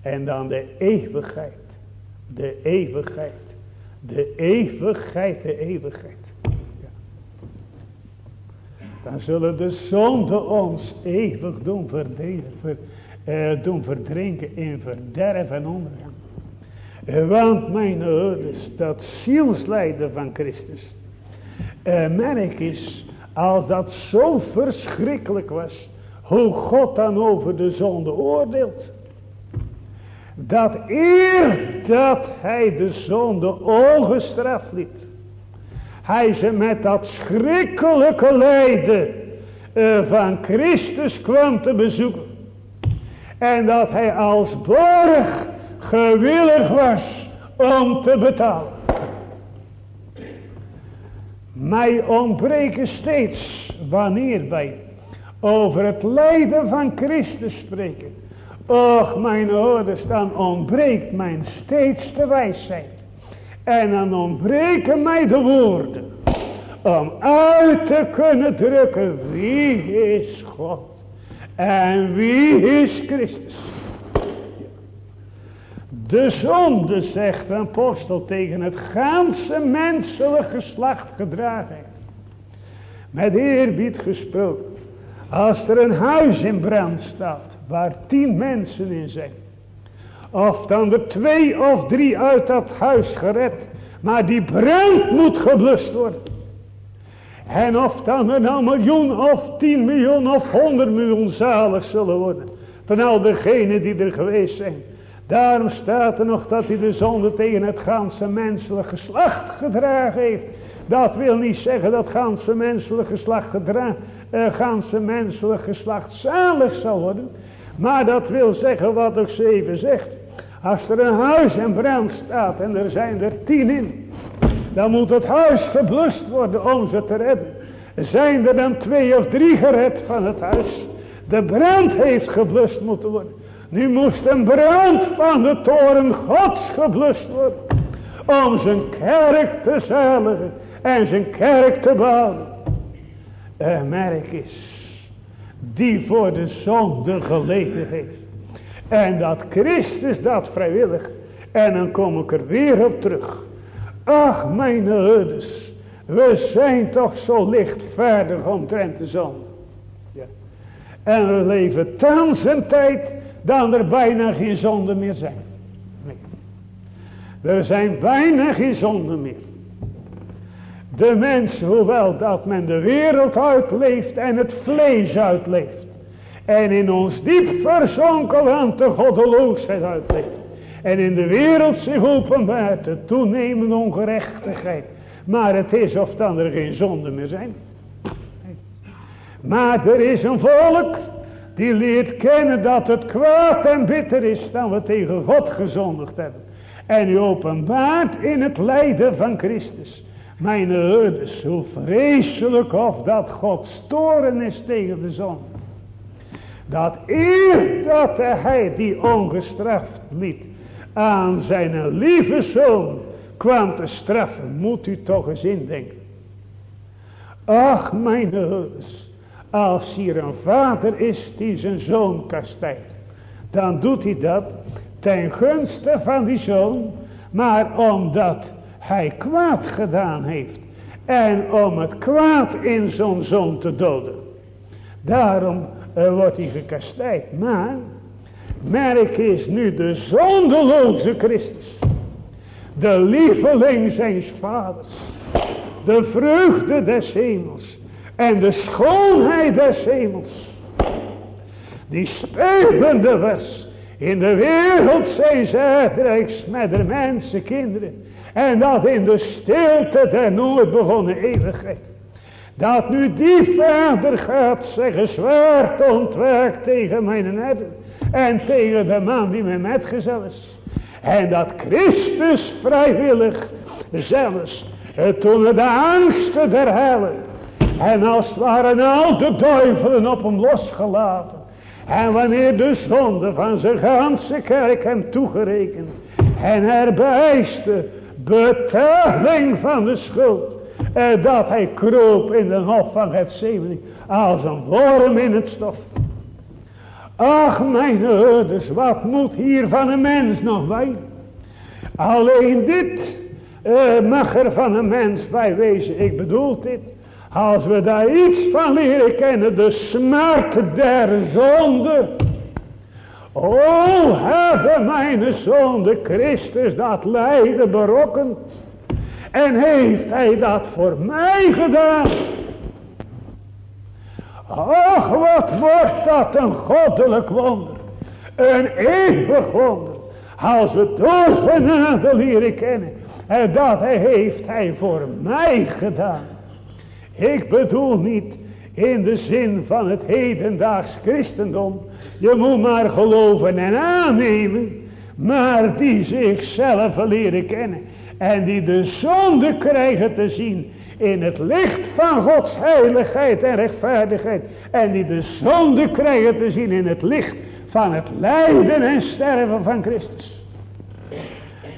En dan de eeuwigheid. De eeuwigheid de eeuwigheid, de eeuwigheid. Ja. Dan zullen de zonde ons eeuwig doen eh, doen verdrinken in verderf en ondergang. Eh, want mijn ouders, dat zielslijden van Christus. Eh, merk is, als dat zo verschrikkelijk was, hoe God dan over de zonde oordeelt. Dat eer dat hij de zonde ongestraft liet. Hij ze met dat schrikkelijke lijden uh, van Christus kwam te bezoeken. En dat hij als borg gewillig was om te betalen. Mij ontbreken steeds wanneer wij over het lijden van Christus spreken Och, mijn ouders, dan ontbreekt mij steeds de wijsheid. En dan ontbreken mij de woorden. Om uit te kunnen drukken wie is God. En wie is Christus. De zonde, zegt een apostel, tegen het ganse menselijk geslacht gedragen Met eerbied gesproken. Als er een huis in brand staat waar tien mensen in zijn. Of dan er twee of drie uit dat huis gered. Maar die brand moet geblust worden. En of dan er nou miljoen of tien miljoen of honderd miljoen zalig zullen worden. Van al degenen die er geweest zijn. Daarom staat er nog dat hij de zonde tegen het ganse menselijk geslacht gedragen heeft. Dat wil niet zeggen dat ganse menselijk geslacht uh, ganse menselijk geslacht zalig zal worden. Maar dat wil zeggen wat ook 7 zegt. Als er een huis in brand staat en er zijn er tien in. Dan moet het huis geblust worden om ze te redden. Zijn er dan twee of drie gered van het huis. De brand heeft geblust moeten worden. Nu moest een brand van de toren gods geblust worden. Om zijn kerk te zaligen. En zijn kerk te bouwen. Merk is. Die voor de zonde geleden heeft. En dat Christus dat vrijwillig. En dan kom ik er weer op terug. Ach mijn herders. We zijn toch zo lichtvaardig omtrent de zon. Ja. En we leven thans een tijd dan er bijna geen zonde meer zijn. Nee. Er zijn bijna geen zonde meer. De mens, hoewel dat men de wereld uitleeft en het vlees uitleeft. En in ons diep verzonken land de goddeloosheid uitleeft. En in de wereld zich openbaart de toenemende ongerechtigheid. Maar het is of dan er geen zonde meer zijn. Maar er is een volk die leert kennen dat het kwaad en bitter is dan we tegen God gezondigd hebben. En u openbaart in het lijden van Christus. Mijn herders, hoe vreselijk of dat God storen is tegen de zon. Dat eer dat hij die ongestraft liet aan zijn lieve zoon kwam te straffen, moet u toch eens indenken. Ach, mijn als hier een vader is die zijn zoon kastijdt, dan doet hij dat ten gunste van die zoon, maar omdat hij kwaad gedaan heeft en om het kwaad in zo'n zoon te doden. Daarom uh, wordt hij gekastijd. Maar, merk is nu de zondeloze Christus, de lieveling zijn vaders, de vreugde des hemels, en de schoonheid des hemels. Die spelende was. In de wereld zijn ze met de mensenkinderen. En dat in de stilte der nooit begonnen eeuwigheid. Dat nu die vader gaat zeggen zwaard ontwerkt tegen mijn net. En tegen de man die mijn metgezel is. En dat Christus vrijwillig zelfs toen de angsten der hellen en als waren al de duivelen op hem losgelaten. En wanneer de zonde van zijn ganse kerk hem toegerekend. En erbijste betaling van de schuld. En dat hij kroop in de hof van het zeven. Als een worm in het stof. Ach mijn herders, wat moet hier van een mens nog bij? Alleen dit uh, mag er van een mens bij wezen. Ik bedoel dit. Als we daar iets van leren kennen, de smart der zonde. O, hebben mijn zonde Christus dat lijden berokkend. En heeft hij dat voor mij gedaan. Och, wat wordt dat een goddelijk wonder. Een eeuwig wonder. Als we door genade leren kennen. En dat heeft hij voor mij gedaan. Ik bedoel niet in de zin van het hedendaags christendom. Je moet maar geloven en aannemen. Maar die zichzelf leren kennen. En die de zonde krijgen te zien in het licht van Gods heiligheid en rechtvaardigheid. En die de zonde krijgen te zien in het licht van het lijden en sterven van Christus.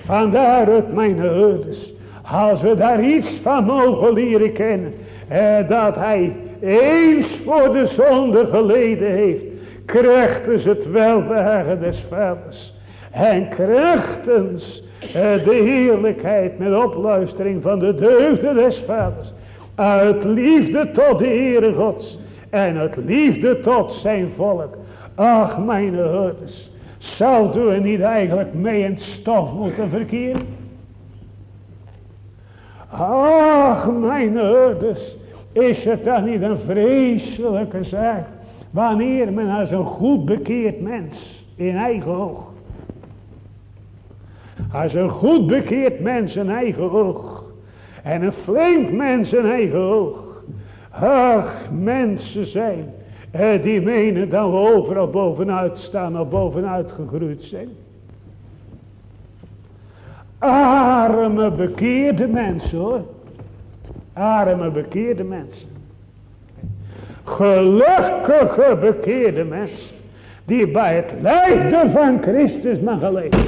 Vandaar het mijn herders. Als we daar iets van mogen leren kennen eh, dat hij eens voor de zonde geleden heeft, krachtens het welbehagen des vaders. En krachtens eh, de heerlijkheid met opluistering van de deugden des vaders. Uit liefde tot de Heere Gods. En uit liefde tot zijn volk. Ach mijn herders. Zouden we niet eigenlijk mee in het stof moeten verkeren? Ach, mijn herders, is het dan niet een vreselijke zaak, wanneer men als een goed bekeerd mens, in eigen oog, Als een goed bekeerd mens een eigen oog. En een flink mens een eigen oog. Ach, mensen zijn. Eh, die menen dat we overal bovenuit staan of bovenuit gegroeid zijn. Arme bekeerde mensen hoor. Arme bekeerde mensen. Gelukkige bekeerde mensen. Die bij het lijden van Christus mag leven.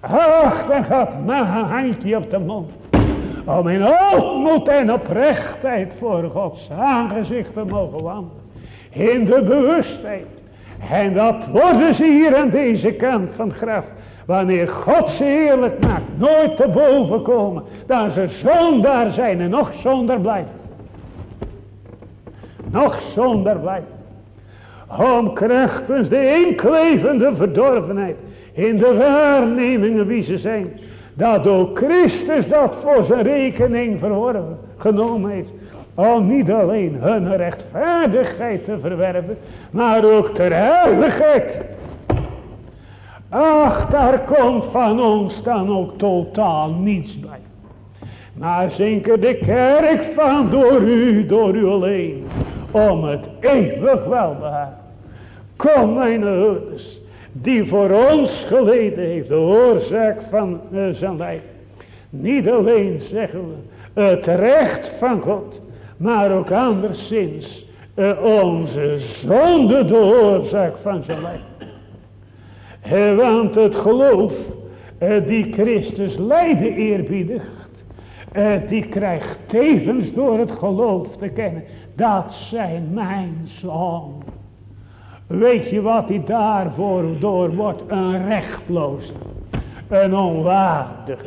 Ach, dan gaat maar een handje op de mond. Om in ootmoed en oprechtheid voor Gods aangezicht te mogen wandelen. In de bewustheid. En dat worden ze hier aan deze kant van het graf. Wanneer God ze heerlijk maakt. Nooit te boven komen. Dan ze zonder zijn en nog zonder blijven. Nog zonder blijven. Om krachtens de inklevende verdorvenheid. In de waarnemingen wie ze zijn. Dat ook Christus dat voor zijn rekening verworven genomen heeft. Om niet alleen hun rechtvaardigheid te verwerven. Maar ook ter heiligheid Ach, daar komt van ons dan ook totaal niets bij. Maar zinken de kerk van door u, door u alleen. Om het eeuwig welbehagen. Kom mijn ouders. Die voor ons geleden heeft. De oorzaak van uh, zijn lijden. Niet alleen zeggen we. Het recht van God. Maar ook anderszins. Uh, onze zonde de oorzaak van zijn lijden. Want het geloof eh, die Christus lijden eerbiedigt. Eh, die krijgt tevens door het geloof te kennen. Dat zijn mijn zoon. Weet je wat hij daarvoor door wordt? Een rechtloze. Een onwaardige.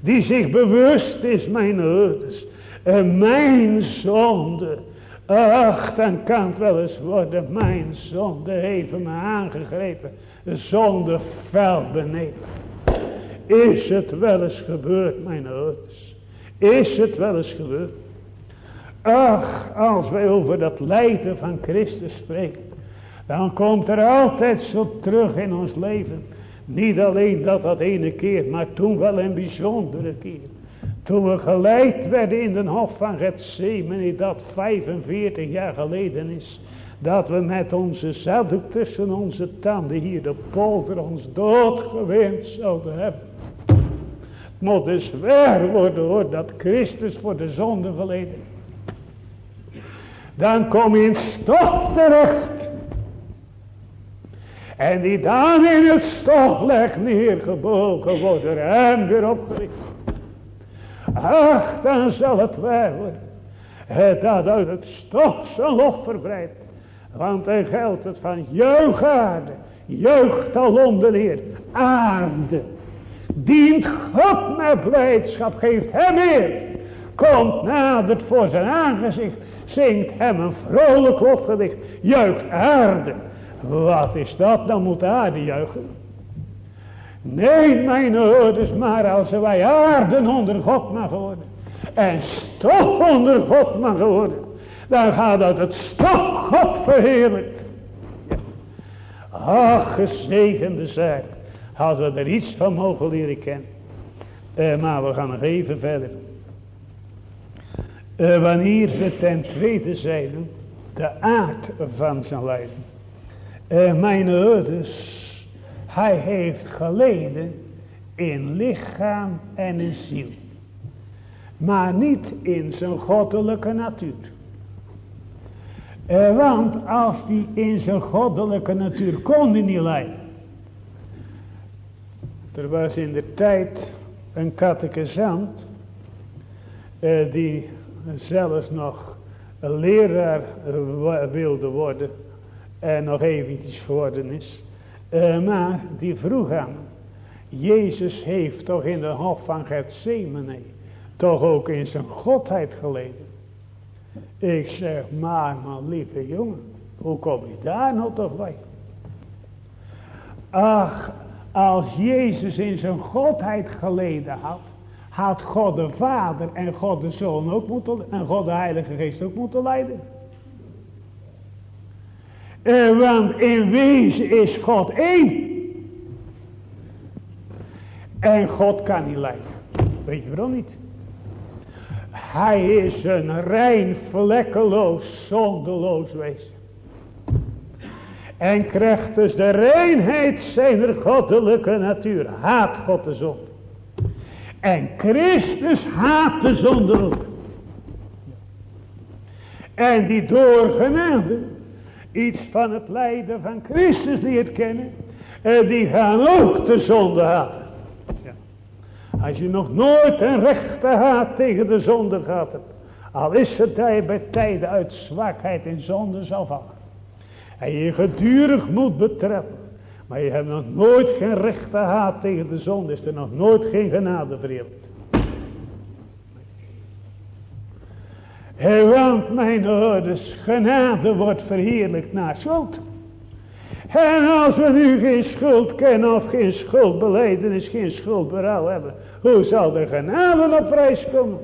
Die zich bewust is mijn ouders. En mijn zonde. Ach, dan kan het wel eens worden. Mijn zonde heeft me aangegrepen. Zonde fel beneden. Is het wel eens gebeurd, mijn ouders? Is het wel eens gebeurd? Ach, als wij over dat lijden van Christus spreken. Dan komt er altijd zo terug in ons leven. Niet alleen dat dat ene keer, maar toen wel een bijzondere keer. Toen we geleid werden in de hof van Gethsemane, dat 45 jaar geleden is. Dat we met onze zaddoek tussen onze tanden hier de polder ons doodgeweend zouden hebben. Het moet dus waar worden hoor, dat Christus voor de zonde geleden. Dan kom je in stof terecht. En die dan in het stof legt neergebogen worden en weer opgericht. Ach, dan zal het waar worden. Dat uit het stof zijn lof verbreidt. Want dan geldt het van jeugd aarde. Jeugd al onder Heer. Aarde. Dient God met blijdschap. Geeft hem eer. Komt nadert voor zijn aangezicht. Zingt hem een vrolijk lofgedicht. Jeugd aarde. Wat is dat? Dan moet de aarde juichen. Nee, mijn ouders, maar als wij aarden onder God mag worden. En stof onder God mag worden. Dan gaat dat het stof God verheerlijkt. Ach, gezegende zaak. Als we er iets van mogen leren kennen. Eh, maar we gaan nog even verder. Eh, wanneer we ten tweede zeiden. De aard van zijn lijden. Eh, mijn ouders. Hij heeft geleden in lichaam en in ziel. Maar niet in zijn goddelijke natuur. Eh, want als die in zijn goddelijke natuur kon hij niet lijden. Er was in de tijd een catechizant. Eh, die zelfs nog een leraar wilde worden. En nog eventjes geworden is. Uh, maar die vroeg aan. Jezus heeft toch in de hof van Gethsemane. Toch ook in zijn godheid geleden. Ik zeg maar mijn lieve jongen. Hoe kom je daar nou toch bij? Ach, als Jezus in zijn godheid geleden had. Had God de Vader en God de Zoon ook moeten. En God de Heilige Geest ook moeten lijden. Eh, want in wezen is God één. En God kan niet lijden. Weet je waarom niet? Hij is een rein, vlekkeloos, zondeloos wezen. En krijgt dus de reinheid zijn goddelijke natuur. Haat God de zonde. En Christus haat de zonde ook. En die door genade iets van het lijden van Christus die het kennen. En die gaan ook de zonde haten. Als je nog nooit een rechte haat tegen de zonde gehad hebt. Al is het dat je bij tijden uit zwakheid in zonde zal vallen. En je gedurig moet betreppen. Maar je hebt nog nooit geen rechte haat tegen de zonde. Is er nog nooit geen genade verheerlijkt. Want mijn ouders, genade wordt verheerlijkt naar schuld. En als we nu geen schuld kennen of geen schuldbeleidenis, geen schuldberouw hebben. Hoe zal de genade op prijs komen?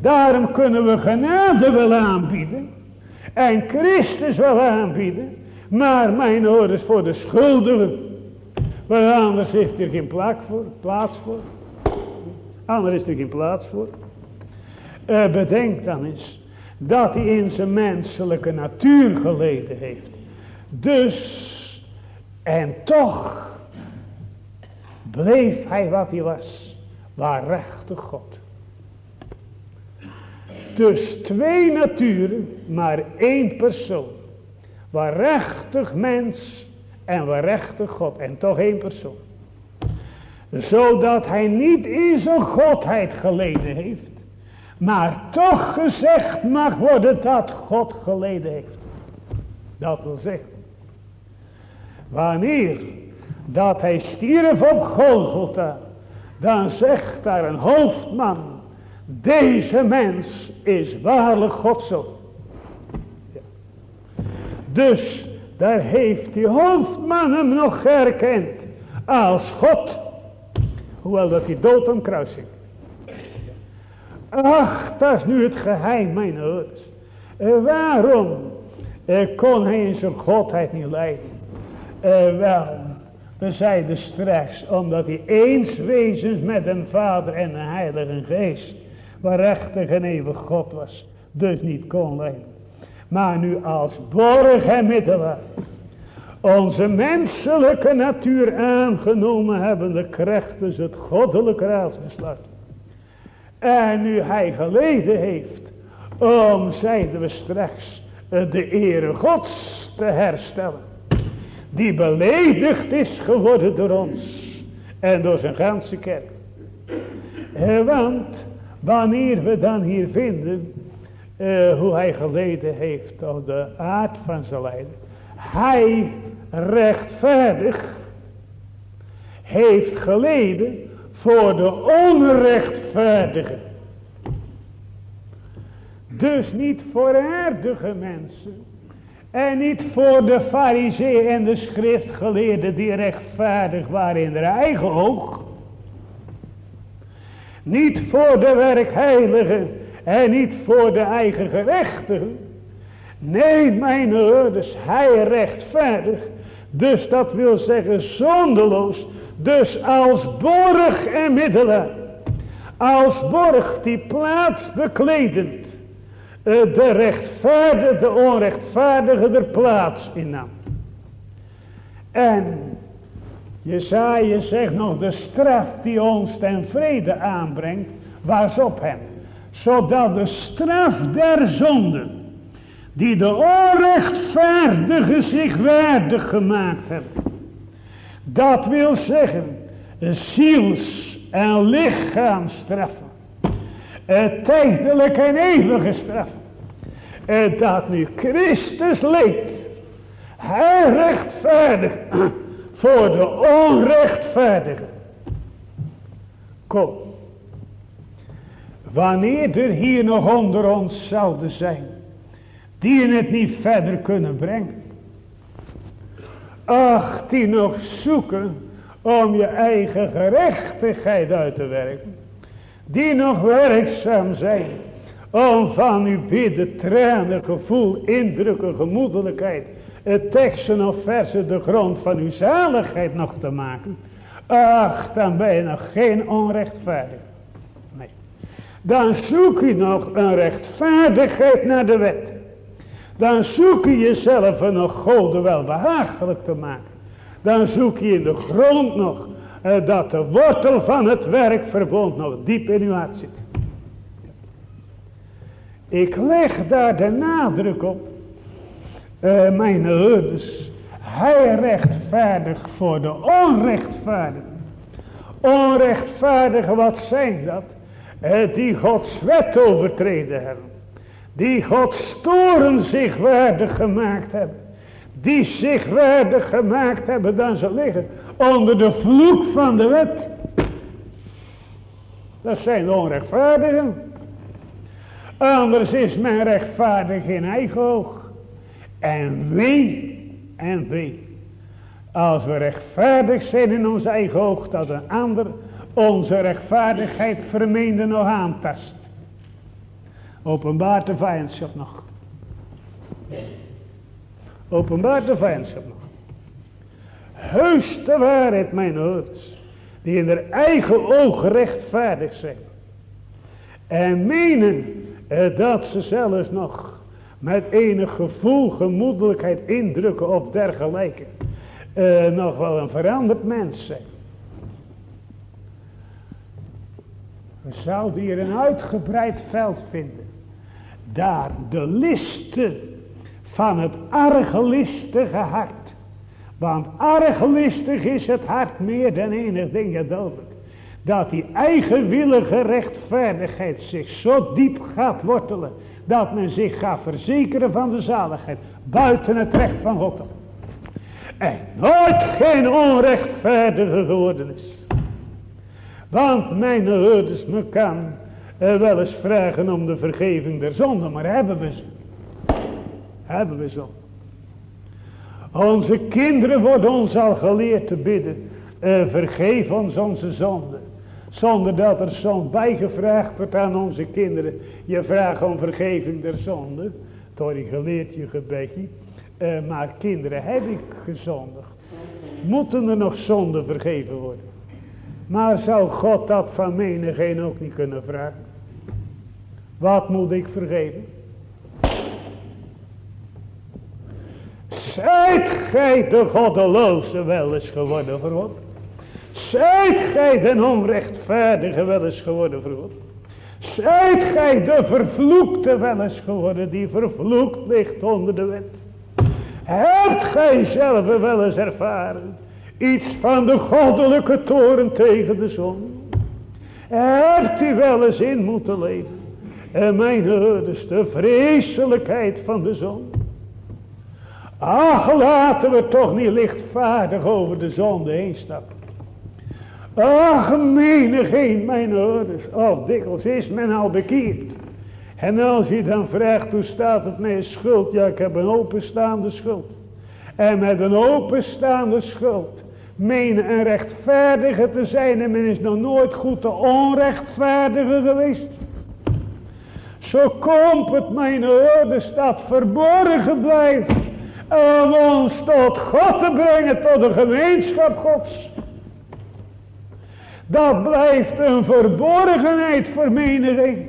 Daarom kunnen we genade wel aanbieden. En Christus wel aanbieden. Maar mijn ouders voor de schuldigen. Want anders heeft er geen plek voor, plaats voor. Anders is er geen plaats voor. Uh, bedenk dan eens dat hij in zijn menselijke natuur geleden heeft. Dus, en toch bleef hij wat hij was, waarachtig God. Dus twee naturen, maar één persoon. Waarachtig mens en waarachtig God. En toch één persoon. Zodat hij niet in zijn godheid geleden heeft. Maar toch gezegd mag worden dat God geleden heeft. Dat wil zeggen. Wanneer dat hij stierf op Golgotha. Dan zegt daar een hoofdman. Deze mens is waarlijk Godzoon. Dus daar heeft die hoofdman hem nog herkend. Als God. Hoewel dat hij dood aan kruising. Ach, dat is nu het geheim, mijn ouders. Waarom uh, kon hij in zijn godheid niet leiden? Uh, wel, we zeiden straks, omdat hij eens wezens met een vader en een heilige geest, waarachtig en eeuwig God was, dus niet kon leiden. Maar nu als borg en middelaar, onze menselijke natuur aangenomen hebben, de krijgt dus het goddelijk raadsbesluit. En nu hij geleden heeft, om, zeiden we straks, de ere gods te herstellen. Die beledigd is geworden door ons en door zijn ganse kerk. Want wanneer we dan hier vinden uh, hoe hij geleden heeft op de aard van zijn lijden. Hij rechtvaardig heeft geleden voor de onrechtvaardigen. Dus niet voor aardige mensen. En niet voor de fariseeën en de schriftgeleerden die rechtvaardig waren in hun eigen oog. Niet voor de werkheiligen en niet voor de eigen gerechtigen. Nee, mijn ouders, hij rechtvaardig. Dus dat wil zeggen zondeloos dus als borg en middelaar. Als borg die plaats bekledend. Eh, de rechtvaardige, de onrechtvaardige der plaats innam. En Jezaja zegt nog de straf die ons ten vrede aanbrengt. Was op hem. Zodat de straf der zonde. Die de onrechtvaardige zich waardig gemaakt hebben dat wil zeggen, ziels- en lichaamstraffen. Tijdelijk en eeuwige straf. Dat nu Christus leed. Hij rechtvaardigt voor de onrechtvaardigen. Kom. Wanneer er hier nog onder ons zouden zijn. Die het niet verder kunnen brengen. Ach, die nog zoeken om je eigen gerechtigheid uit te werken. Die nog werkzaam zijn om van uw bidden, tranen, gevoel, indrukken, gemoedelijkheid, teksten of versen de grond van uw zaligheid nog te maken. Ach, dan ben je nog geen onrechtvaardig. Dan zoek je nog een rechtvaardigheid naar de wet. Dan zoek je jezelf nog God wel behagelijk te maken. Dan zoek je in de grond nog eh, dat de wortel van het werkverbond nog diep in uw hart zit. Ik leg daar de nadruk op. Uh, mijn herders. Hij rechtvaardig voor de onrechtvaardigen. Onrechtvaardigen, wat zijn dat? Die Gods wet overtreden hebben. Die Gods storen zich waardig gemaakt hebben. Die zich waardig gemaakt hebben dan ze liggen onder de vloek van de wet. Dat zijn de onrechtvaardigen. Anders is men rechtvaardig in eigen oog. En wie, en wie, als we rechtvaardig zijn in ons eigen oog, dat een ander onze rechtvaardigheid vermeende nog aantast. Openbaart de vijandschap nog. Openbaart de vijandschap nog. Heus de waarheid, mijn ouders, die in hun eigen oog rechtvaardig zijn. En menen eh, dat ze zelfs nog met enig gevoel, gemoedelijkheid, indrukken of dergelijke, eh, nog wel een veranderd mens zijn. We zouden hier een uitgebreid veld vinden. Daar de listen van het argelistige hart. Want argelistig is het hart meer dan enig ding dat die eigenwillige rechtvaardigheid zich zo diep gaat wortelen. Dat men zich gaat verzekeren van de zaligheid. Buiten het recht van God. En nooit geen onrechtvaardige geworden is. Want mijn hoorders me kan wel eens vragen om de vergeving der zonde. Maar hebben we ze? Hebben we ze? Onze kinderen worden ons al geleerd te bidden. Uh, vergeef ons onze zonden. Zonder dat er zo'n bijgevraagd wordt aan onze kinderen. Je vraagt om vergeving der zonde. Tori geleerd je gebedje. Uh, maar kinderen heb ik gezondigd. Moeten er nog zonden vergeven worden? Maar zou God dat van menigeen ook niet kunnen vragen? Wat moet ik vergeven? Zijt gij de goddeloze wel eens geworden voor God? Zijt gij den onrechtvaardige wel eens geworden voor Zijt gij de vervloekte wel eens geworden die vervloekt ligt onder de wet. Hebt gij zelf wel eens ervaren iets van de goddelijke toren tegen de zon. Hebt u wel eens in moeten leven. En mijn houders de vreselijkheid van de zon. Ach laten we toch niet lichtvaardig over de zonde heen stappen. Ach, menigeen, mijn ouders. Oh, dikwijls is men al bekeerd. En als je dan vraagt, hoe staat het met schuld? Ja, ik heb een openstaande schuld. En met een openstaande schuld menen een rechtvaardige te zijn. En men is nog nooit goed de onrechtvaardige geweest. Zo komt het, mijn ouders, dat verborgen blijft. Om ons tot God te brengen, tot de gemeenschap Gods. Dat blijft een verborgenheid voor meniging.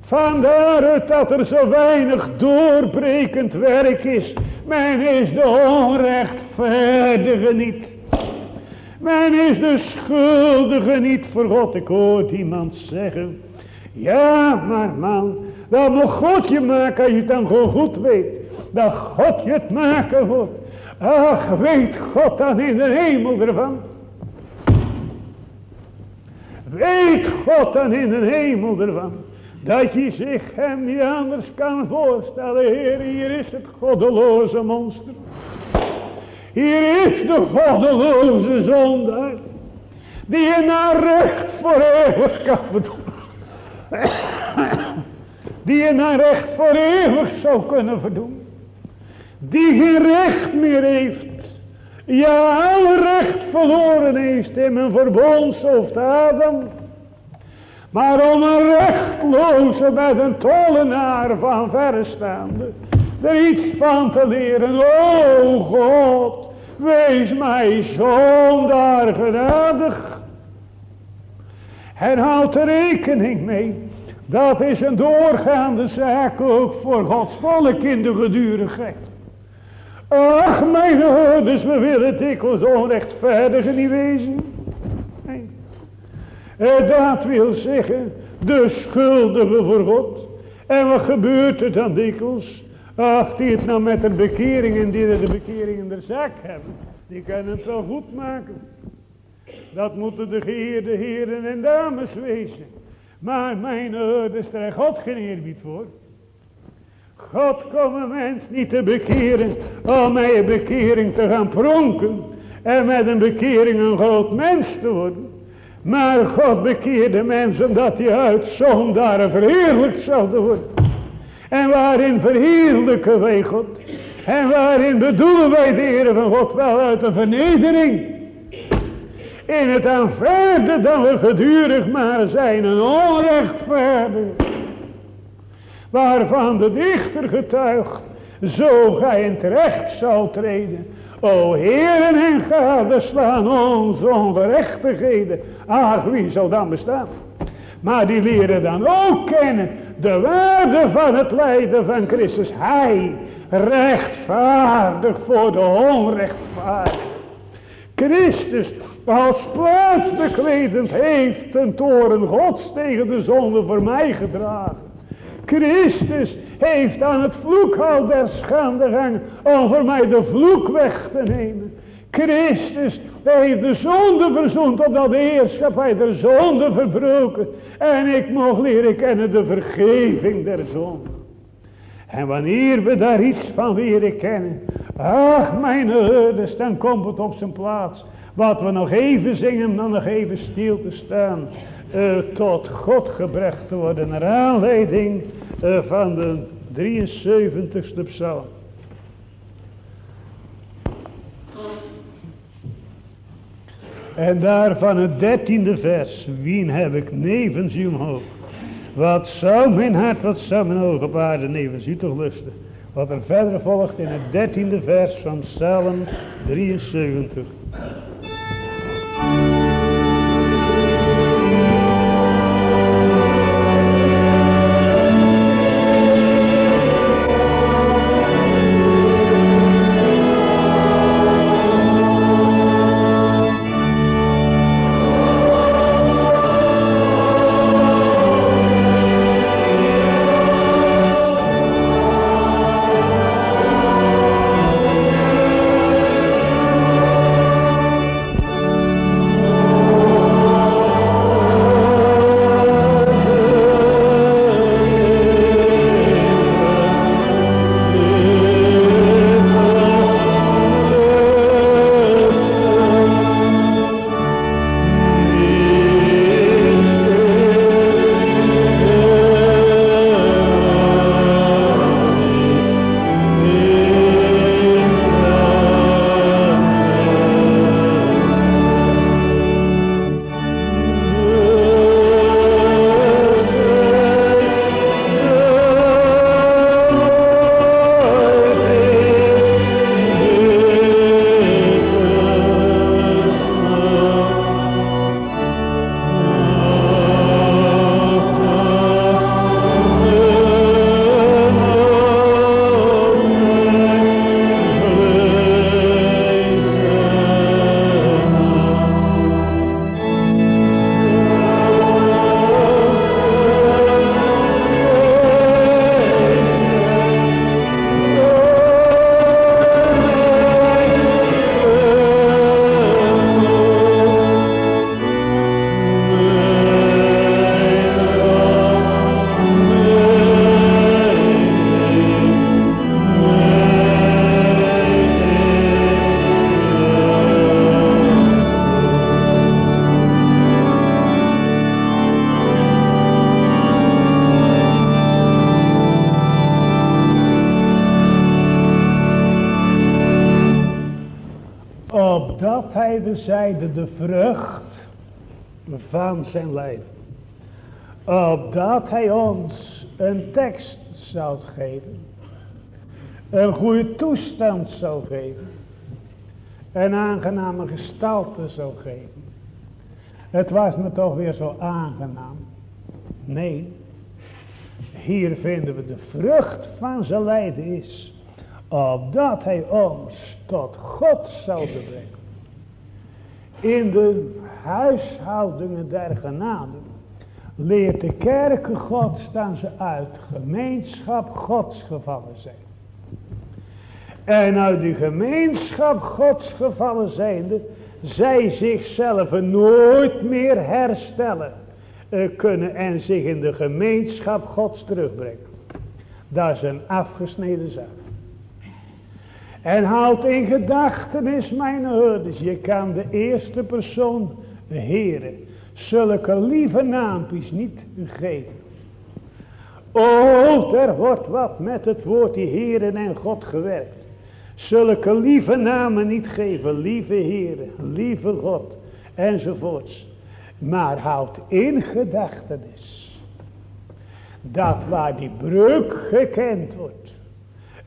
Vandaar dat er zo weinig doorbrekend werk is. Men is de onrechtvaardige niet. Men is de schuldige niet voor God. Ik hoor iemand zeggen. Ja, maar man, dat moet God je maken als je het dan gewoon goed weet. Dat God je het maken wordt. Ach, weet God dan in de hemel ervan. Weet God dan in de hemel ervan. Dat je zich hem niet anders kan voorstellen. Heer, hier is het goddeloze monster. Hier is de goddeloze zondaar. Die je naar recht voor eeuwig kan bedoelen. Die je naar recht voor eeuwig zou kunnen verdoen. Die geen recht meer heeft ja, alle recht verloren heeft in mijn verbondshoofd Adam. Maar om een rechtloze met een tollenaar van verrestaande er iets van te leren. O God, Wees mij zondaar genadig. En houd er rekening mee. Dat is een doorgaande zaak ook voor Gods volk in de gedurigheid. Ach, mijn ouders, we willen dikwijls onrechtvaardige niet wezen. Nee. Dat wil zeggen, de schuldigen voor God. En wat gebeurt er dan dikwijls? Ach, die het nou met een bekering en die de bekering in de zak hebben. Die kunnen het wel goed maken. Dat moeten de geheerde heren en dames wezen. Maar mijn ouders, daar God geen eerbied voor. God komt een mens niet te bekeren om met een bekering te gaan pronken. En met een bekering een groot mens te worden. Maar God bekeerde mensen omdat hij uit zondaren verheerlijkt zou worden. En waarin verheerlijken wij God? En waarin bedoelen wij de Heer van God wel uit een vernedering? In het aanvaarden dat we gedurig maar zijn een onrechtvaardig. Waarvan de dichter getuigt, zo gij in terecht zal treden. O heren en gadeslaan onze ongerechtigheden. Ach, wie zal dan bestaan? Maar die leren dan ook kennen de waarde van het lijden van Christus. Hij rechtvaardig voor de onrechtvaardig. Christus als plaatsbekledend heeft een toren gods tegen de zonde voor mij gedragen. Christus heeft aan het vloekhout der schande gehangen om voor mij de vloek weg te nemen. Christus heeft de zonde verzoend opdat de heerschappij de zonde verbroken. En ik mocht leren kennen de vergeving der zonde. En wanneer we daar iets van leren kennen. Ach mijn ouders, dan komt het op zijn plaats. Wat we nog even zingen, dan nog even stil te staan. Uh, tot God gebracht te worden. Naar aanleiding uh, van de 73ste psalm. En daarvan het dertiende vers. Wien heb ik nevens u omhoog. Wat zou mijn hart, wat zou mijn ogen op aarde nevens u toch lusten. Wat er verder volgt in het dertiende vers van Psalm 73. De vrucht van zijn lijden. Opdat hij ons een tekst zou geven. Een goede toestand zou geven. een aangename gestalte zou geven. Het was me toch weer zo aangenaam. Nee, hier vinden we de vrucht van zijn lijden is. Opdat hij ons tot God zou brengen. In de huishoudingen der genade leert de kerken gods dan ze uit gemeenschap gods gevallen zijn. En uit die gemeenschap gods gevallen zijnde, zij zichzelf nooit meer herstellen uh, kunnen en zich in de gemeenschap gods terugbrengen. Dat is een afgesneden zaak. En houd in gedachtenis mijn herders, je kan de eerste persoon, Heere, zulke lieve naampjes niet geven. Oh, er wordt wat met het woord die Heeren en God gewerkt. Zulke lieve namen niet geven, lieve Heeren, lieve God, enzovoorts. Maar houd in gedachtenis dat waar die breuk gekend wordt,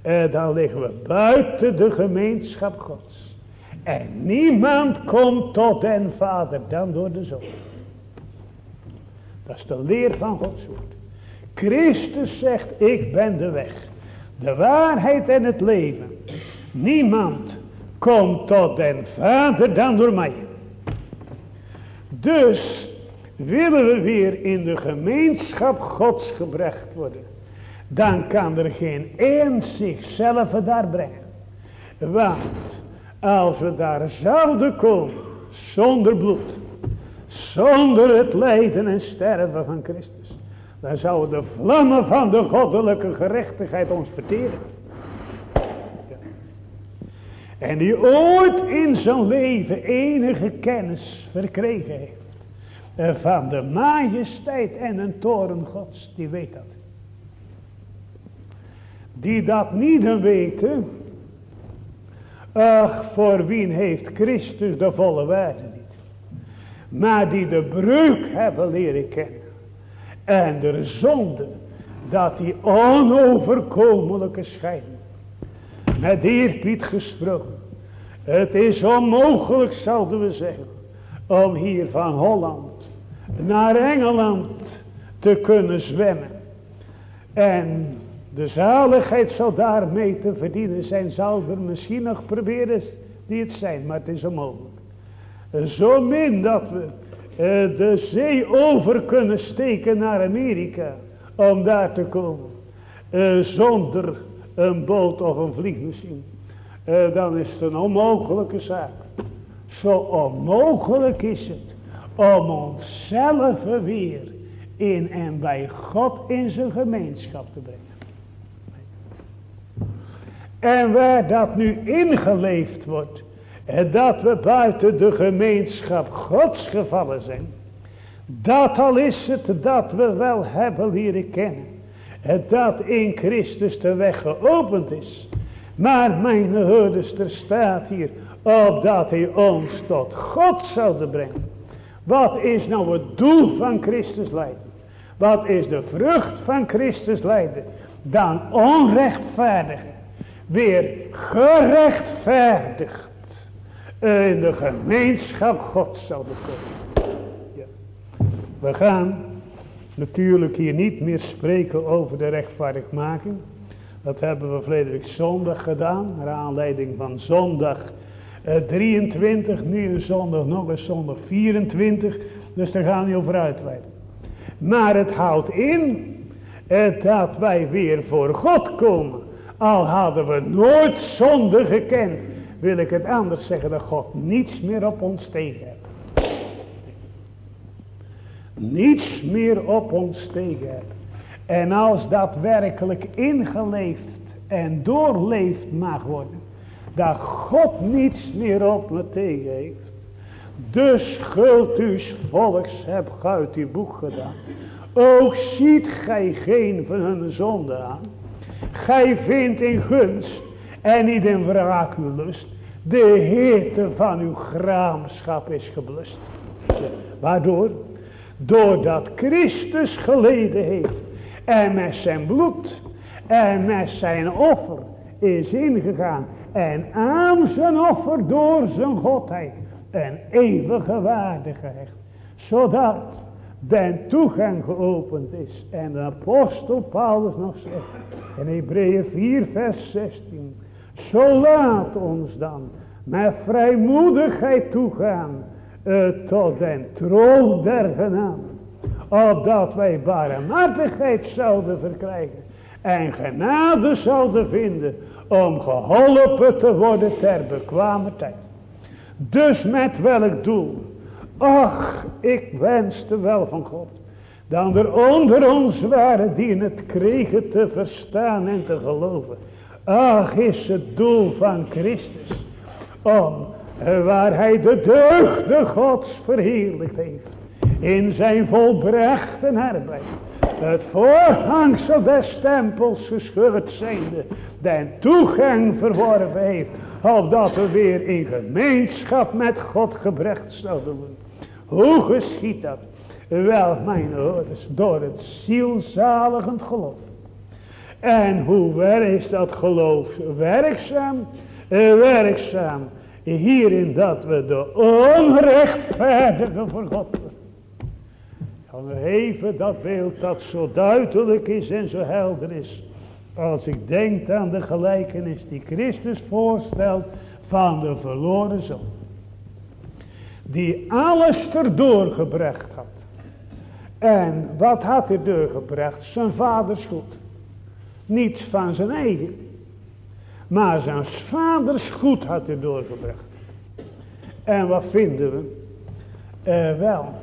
eh, dan liggen we buiten de gemeenschap Gods. En niemand komt tot den Vader dan door de Zoon. Dat is de leer van Gods woord. Christus zegt, ik ben de weg, de waarheid en het leven. Niemand komt tot den Vader dan door mij. Dus willen we weer in de gemeenschap Gods gebracht worden. Dan kan er geen één zichzelf daar brengen. Want als we daar zouden komen zonder bloed zonder het lijden en sterven van Christus. Dan zouden de vlammen van de goddelijke gerechtigheid ons verteren. En die ooit in zijn leven enige kennis verkregen heeft. Van de majesteit en een toren gods. Die weet dat. Die dat niet weten. Ach, voor wie heeft Christus de volle waarde maar die de breuk hebben leren kennen. En de zonde, dat die onoverkomelijke schijnen. Met eerbied gesproken. Het is onmogelijk, zouden we zeggen, om hier van Holland naar Engeland te kunnen zwemmen. En de zaligheid zou daarmee te verdienen zijn. Zal er misschien nog proberen die het zijn, maar het is onmogelijk. Zo min dat we uh, de zee over kunnen steken naar Amerika. Om daar te komen. Uh, zonder een boot of een vliegmachine. Uh, dan is het een onmogelijke zaak. Zo onmogelijk is het om onszelf weer in en bij God in zijn gemeenschap te brengen. En waar dat nu ingeleefd wordt, en dat we buiten de gemeenschap gods gevallen zijn. Dat al is het dat we wel hebben leren kennen. En dat in Christus de weg geopend is. Maar mijn hoorders, er staat hier. Opdat hij ons tot God zou brengen. Wat is nou het doel van Christus lijden? Wat is de vrucht van Christus lijden? Dan onrechtvaardigen. Weer gerechtvaardigd in de gemeenschap God zouden komen. Ja. We gaan natuurlijk hier niet meer spreken over de rechtvaardigmaking. Dat hebben we verleden zondag gedaan. Naar aanleiding van zondag 23. Nu een zondag nog een zondag 24. Dus daar gaan we niet over uitweiden. Maar het houdt in eh, dat wij weer voor God komen. Al hadden we nooit zonde gekend wil ik het anders zeggen dat God niets meer op ons tegen heeft. Niets meer op ons tegen heeft. En als dat werkelijk ingeleefd en doorleefd mag worden, dat God niets meer op me tegen heeft. De schuld volks heb uit die boek gedaan. Ook ziet gij geen van hun zonde aan. Gij vindt in gunst en niet in wraaklust. De heerte van uw graamschap is geblust. Waardoor? Doordat Christus geleden heeft. En met zijn bloed. En met zijn offer is ingegaan. En aan zijn offer door zijn godheid een eeuwige waarde gehecht. Zodat den toegang geopend is. En de apostel Paulus nog zegt in Hebreeën 4 vers 16. Zo laat ons dan met vrijmoedigheid toegaan uh, tot den troon der genade. Opdat wij barmhartigheid zouden verkrijgen. En genade zouden vinden om geholpen te worden ter bekwame tijd. Dus met welk doel? Ach, ik wenste wel van God. Dan er onder ons waren die het kregen te verstaan en te geloven. Ach, is het doel van Christus. Om, waar hij de deugde gods verheerlijkt heeft. In zijn volbrachte arbeid. Het voorhangsel des stempels gescheurd zijnde. Den toegang verworven heeft. Opdat we weer in gemeenschap met God gebracht zouden worden. Hoe geschiet dat? Wel, mijn ouders, door het zielzaligend geloof. En hoe ver is dat geloof werkzaam? Werkzaam hierin dat we de onrechtvaardige voor God Dan even dat beeld dat zo duidelijk is en zo helder is. Als ik denk aan de gelijkenis die Christus voorstelt van de verloren zoon die alles erdoor gebracht had. En wat had hij doorgebracht? Zijn vaders goed. Niet van zijn eigen. Maar zijn vaders goed had hij doorgebracht. En wat vinden we? Uh, wel,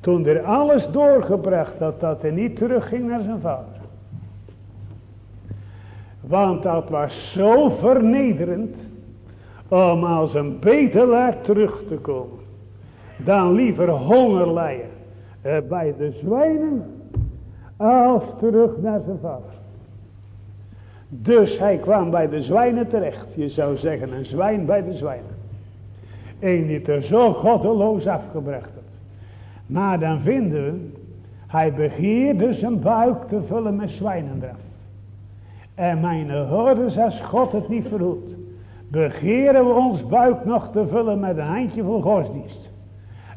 toen er alles doorgebracht had, dat hij niet terugging naar zijn vader. Want dat was zo vernederend om als een bedelaar terug te komen dan liever honger lijden bij de zwijnen als terug naar zijn vader. Dus hij kwam bij de zwijnen terecht. Je zou zeggen een zwijn bij de zwijnen. Een die er zo goddeloos afgebracht had. Maar dan vinden we, hij begeerde zijn buik te vullen met zwijnendraf. En mijn hoorders, als God het niet verhoedt, begeren we ons buik nog te vullen met een handje vol godsdienst.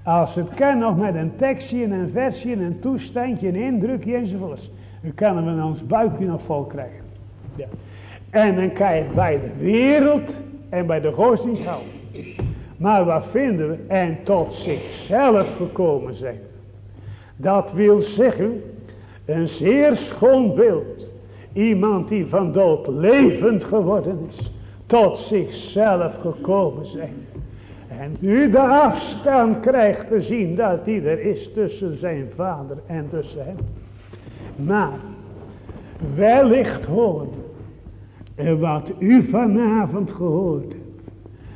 Als het kan nog met een tekstje en een versje en een toestandje, een indrukje enzovoorts. Dan kunnen we ons buikje nog vol krijgen. Ja. En dan kan je bij de wereld en bij de godsdienst houden. Maar wat vinden we? En tot zichzelf gekomen zijn. Dat wil zeggen, een zeer schoon beeld. Iemand die van dood levend geworden is. Tot zichzelf gekomen zijn. En nu de afstand krijgt te zien dat die er is tussen zijn vader en tussen hem. Maar wellicht horen wat u vanavond gehoord.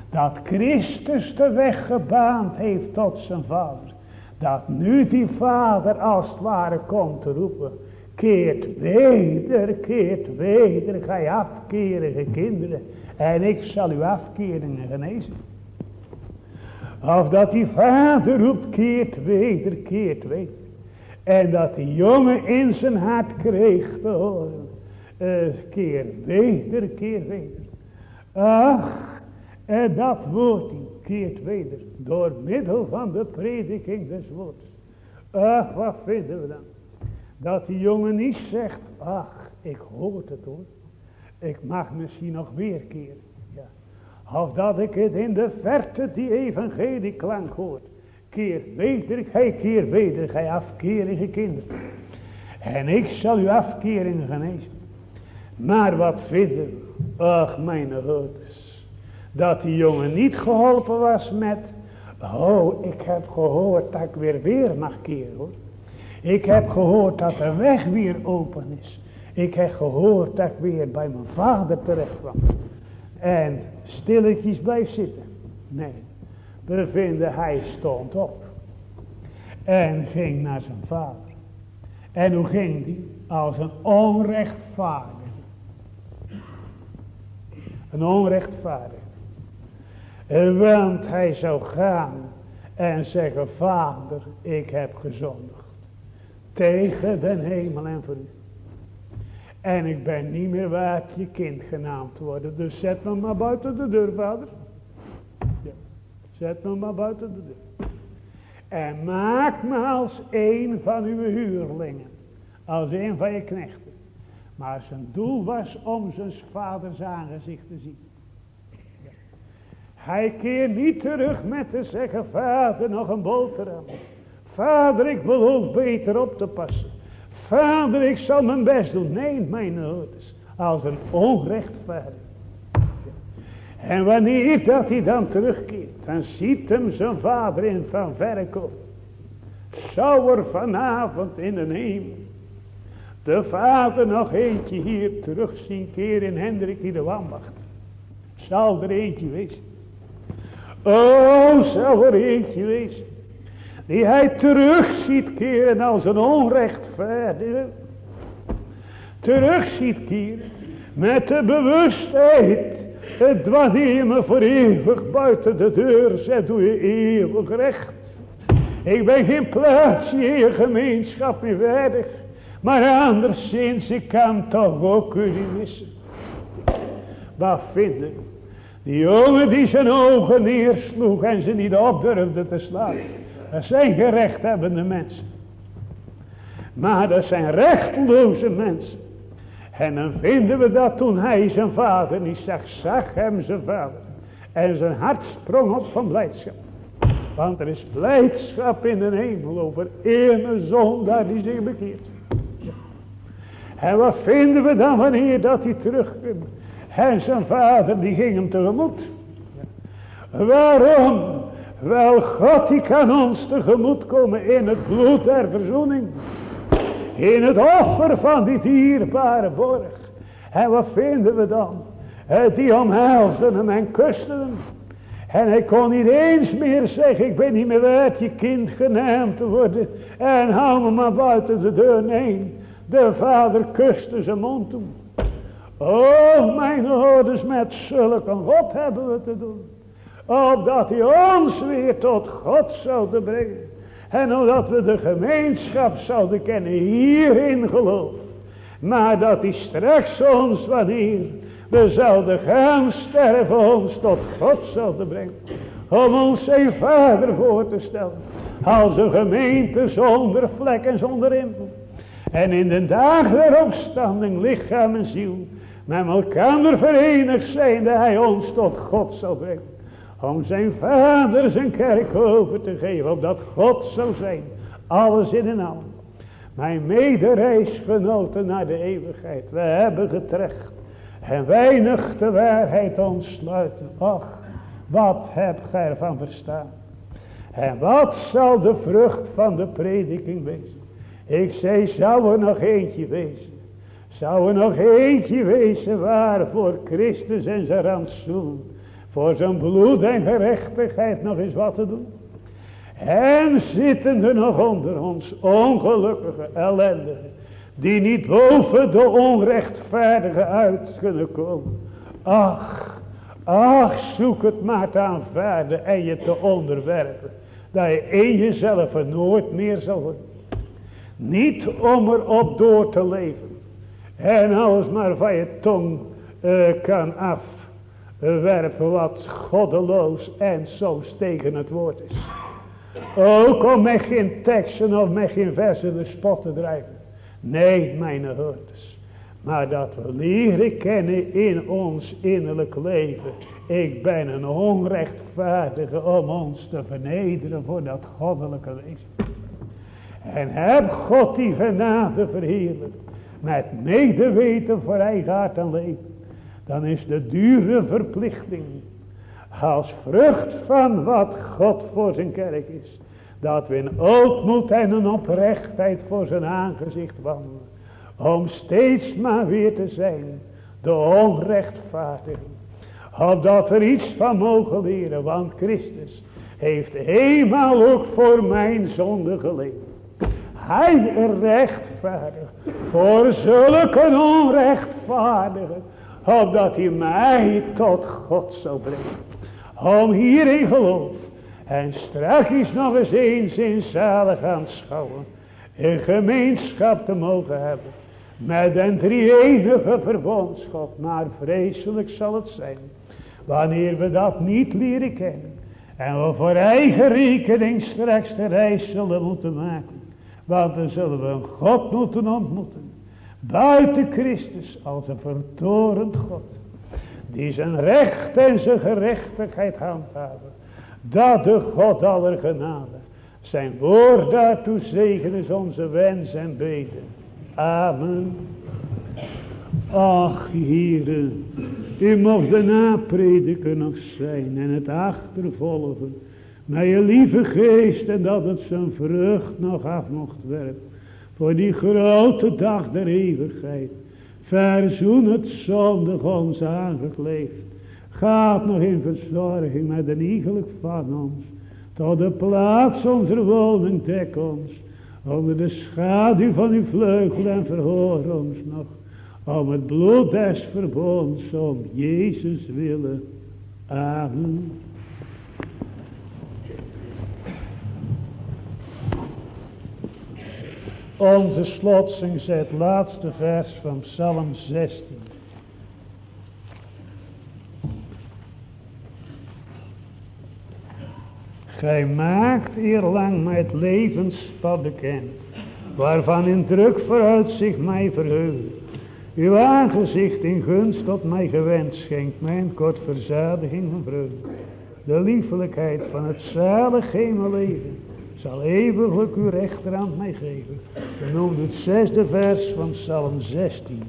Dat Christus de weg gebaand heeft tot zijn vader. Dat nu die vader als het ware komt te roepen. Keert weder, keert weder, gij afkerige kinderen. En ik zal uw afkeringen genezen. Of dat die vader roept, keert weder, keert weder. En dat die jongen in zijn hart kreeg te horen. Uh, keer weder, keer weder. Ach, en dat woord keert weder. Door middel van de prediking des woords. Ach, wat vinden we dan? Dat die jongen niet zegt, ach, ik hoor het hoor. Ik mag misschien nog weer keren. Of dat ik het in de verte die evangelie klank hoort. Keer weder, gij keer weder, gij afkerige kinderen. En ik zal uw afkeringen genezen. Maar wat vinden Ach, mijn houders. Dat die jongen niet geholpen was met. Oh, ik heb gehoord dat ik weer weer mag keren hoor. Ik heb gehoord dat de weg weer open is. Ik heb gehoord dat ik weer bij mijn vader terecht kwam. En stilletjes blijft zitten. Nee, we vinden hij stond op. En ging naar zijn vader. En hoe ging die? Als een onrechtvaardig. Een onrechtvaardig. Want hij zou gaan en zeggen, vader, ik heb gezondigd. Tegen den hemel en voor u. En ik ben niet meer waard je kind genaamd te worden. Dus zet me maar buiten de deur, vader. Ja. Zet me maar buiten de deur. En maak me als een van uw huurlingen. Als een van je knechten. Maar zijn doel was om zijn vaders aangezicht te zien. Hij keert niet terug met te zeggen, vader nog een boterham. Vader ik beloof beter op te passen. Vader ik zal mijn best doen. Nee mijn ouders. Als een onrechtvaardig. En wanneer dat hij dan terugkeert. Dan ziet hem zijn vader in van verre komen. Zou er vanavond in de hemel. De vader nog eentje hier terug zien keren in Hendrik die de Wambacht. Zal er eentje wezen. Oh, zou er eentje wezen. Die hij terug ziet keren als een onrechtvaardige. Terug ziet keren. Met de bewustheid. Het wanneer me voor eeuwig buiten de deur zet. Doe je eeuwig recht. Ik ben geen plaats in gemeenschap meer waardig. Maar anderszins, ik kan toch ook niet missen. Wat vinden? Die jongen die zijn ogen neersloeg en ze niet op durfde te slaan. Dat zijn gerechthebbende mensen. Maar dat zijn rechtloze mensen. En dan vinden we dat toen hij zijn vader niet zag, zag hem zijn vader. En zijn hart sprong op van blijdschap. Want er is blijdschap in de hemel over ene zondaar die zich bekeert. En wat vinden we dan wanneer dat hij terugkomt? En zijn vader die ging hem tegemoet. Waarom? Wel God die kan ons tegemoet komen in het bloed der verzoening. In het offer van die dierbare borg. En wat vinden we dan? Die omhelzen hem en kusten hem. En hij kon niet eens meer zeggen, ik ben niet meer uit je kind genaamd te worden. En hou me maar buiten de deur. Nee, de vader kuste zijn mond toe. Oh, mijn ouders, met zulke God hebben we te doen. Opdat hij ons weer tot God zouden brengen. En omdat we de gemeenschap zouden kennen hierin geloof. Maar dat hij straks ons wanneer we zouden gaan sterven ons tot God zouden brengen. Om ons zijn vader voor te stellen. Als een gemeente zonder vlek en zonder invloed. En in de dagen der opstanding lichaam en ziel met elkaar verenigd zijn dat hij ons tot God zou brengen. Om zijn vader zijn kerk over te geven, opdat God zou zijn. Alles in en al. Mijn medereisgenoten naar de eeuwigheid. We hebben getrecht. En weinig de waarheid ontsluiten. Ach, wat heb gij ervan verstaan. En wat zal de vrucht van de prediking wezen. Ik zei, zou er nog eentje wezen. Zou er nog eentje wezen waar voor Christus en zijn rantsoen. Voor zijn bloed en gerechtigheid nog eens wat te doen. En zitten er nog onder ons ongelukkige ellendigen. Die niet boven de onrechtvaardige uit kunnen komen. Ach, ach zoek het maar te aanvaarden en je te onderwerpen. Dat je in jezelf er nooit meer zal worden. Niet om erop door te leven. En alles maar van je tong uh, kan afwerpen wat goddeloos en zo tegen het woord is. Ook om met geen teksten of met geen versen de spot te drijven. Nee, mijn hoorders. Maar dat we leren kennen in ons innerlijk leven. Ik ben een onrechtvaardige om ons te vernederen voor dat goddelijke wezen. En heb God die genade verheerlijkt met medeweten voor eigen hart en leven, dan is de dure verplichting als vrucht van wat God voor zijn kerk is, dat we in ootmoed en een oprechtheid voor zijn aangezicht wandelen, om steeds maar weer te zijn, de onrechtvaardige, opdat er iets van mogen leren, want Christus heeft eenmaal ook voor mijn zonde geleden. Hij rechtvaardig voor zulke onrechtvaardige, opdat hij mij tot God zou brengen. Om hierin geloof en straks nog eens eens in zalig aanschouwen, een gemeenschap te mogen hebben met een drie-enige verbondschap. Maar vreselijk zal het zijn, wanneer we dat niet leren kennen. En we voor eigen rekening straks de reis zullen moeten maken. Want dan zullen we een God moeten ontmoeten. Buiten Christus als een vertorend God. Die zijn recht en zijn gerechtigheid handhaven. Dat de God aller genade. Zijn woord daartoe zegen is onze wens en beden. Amen. Ach, heren, u mocht de naprediker nog zijn en het achtervolgen. Met je lieve geest en dat het zijn vrucht nog af mocht werpen. Voor die grote dag der eeuwigheid. Verzoen het zondig ons aangekleefd. Gaat nog in verzorging met een iegelijk van ons. Tot de plaats onze woning dek ons. Onder de schaduw van uw vleugel en verhoor ons nog. Om het bloed des verbonds, om Jezus willen. Amen. Onze slotsing is het laatste vers van Psalm 16. Gij maakt eerlang mij het levenspad bekend, waarvan in druk vooruitzicht mij verheugt. Uw aangezicht in gunst tot mij gewend schenkt mij een kort verzadiging en vreugde. De liefelijkheid van het zalig leven zal eeuwiglijk uw rechterhand mij geven. We noemen het zesde vers van Psalm 16.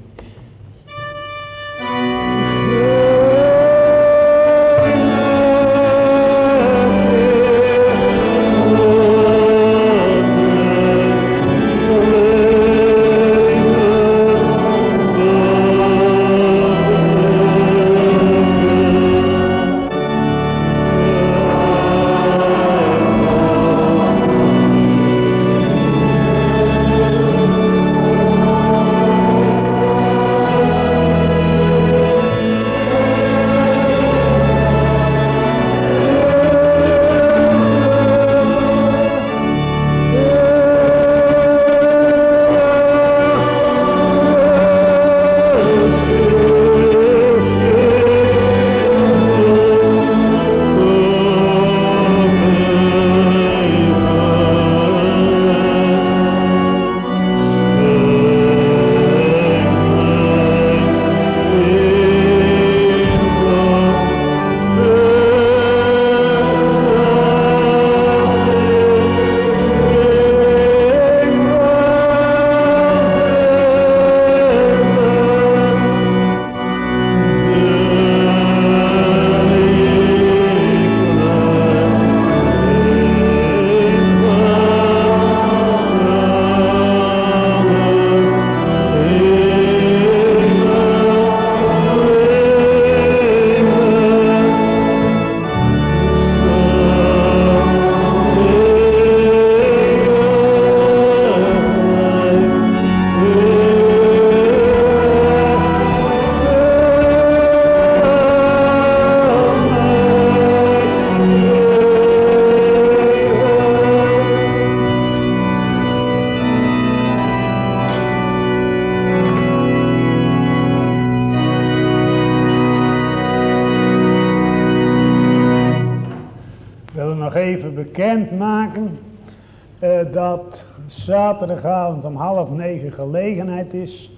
Is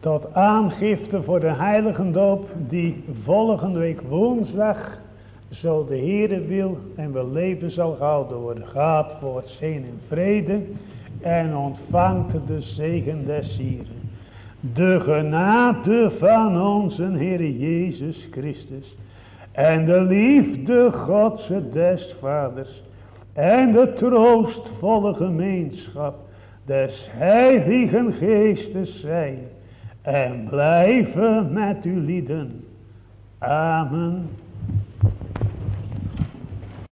tot aangifte voor de heiligendoop die volgende week woensdag zo de Heere wil en we leven zal gehouden worden. Gaat voor het zin in vrede en ontvangt de zegen des Hieren. De genade van onze Heer Jezus Christus en de liefde Godse des Vaders en de troostvolle gemeenschap des heiligen geestes zijn en blijven met uw lieden. Amen.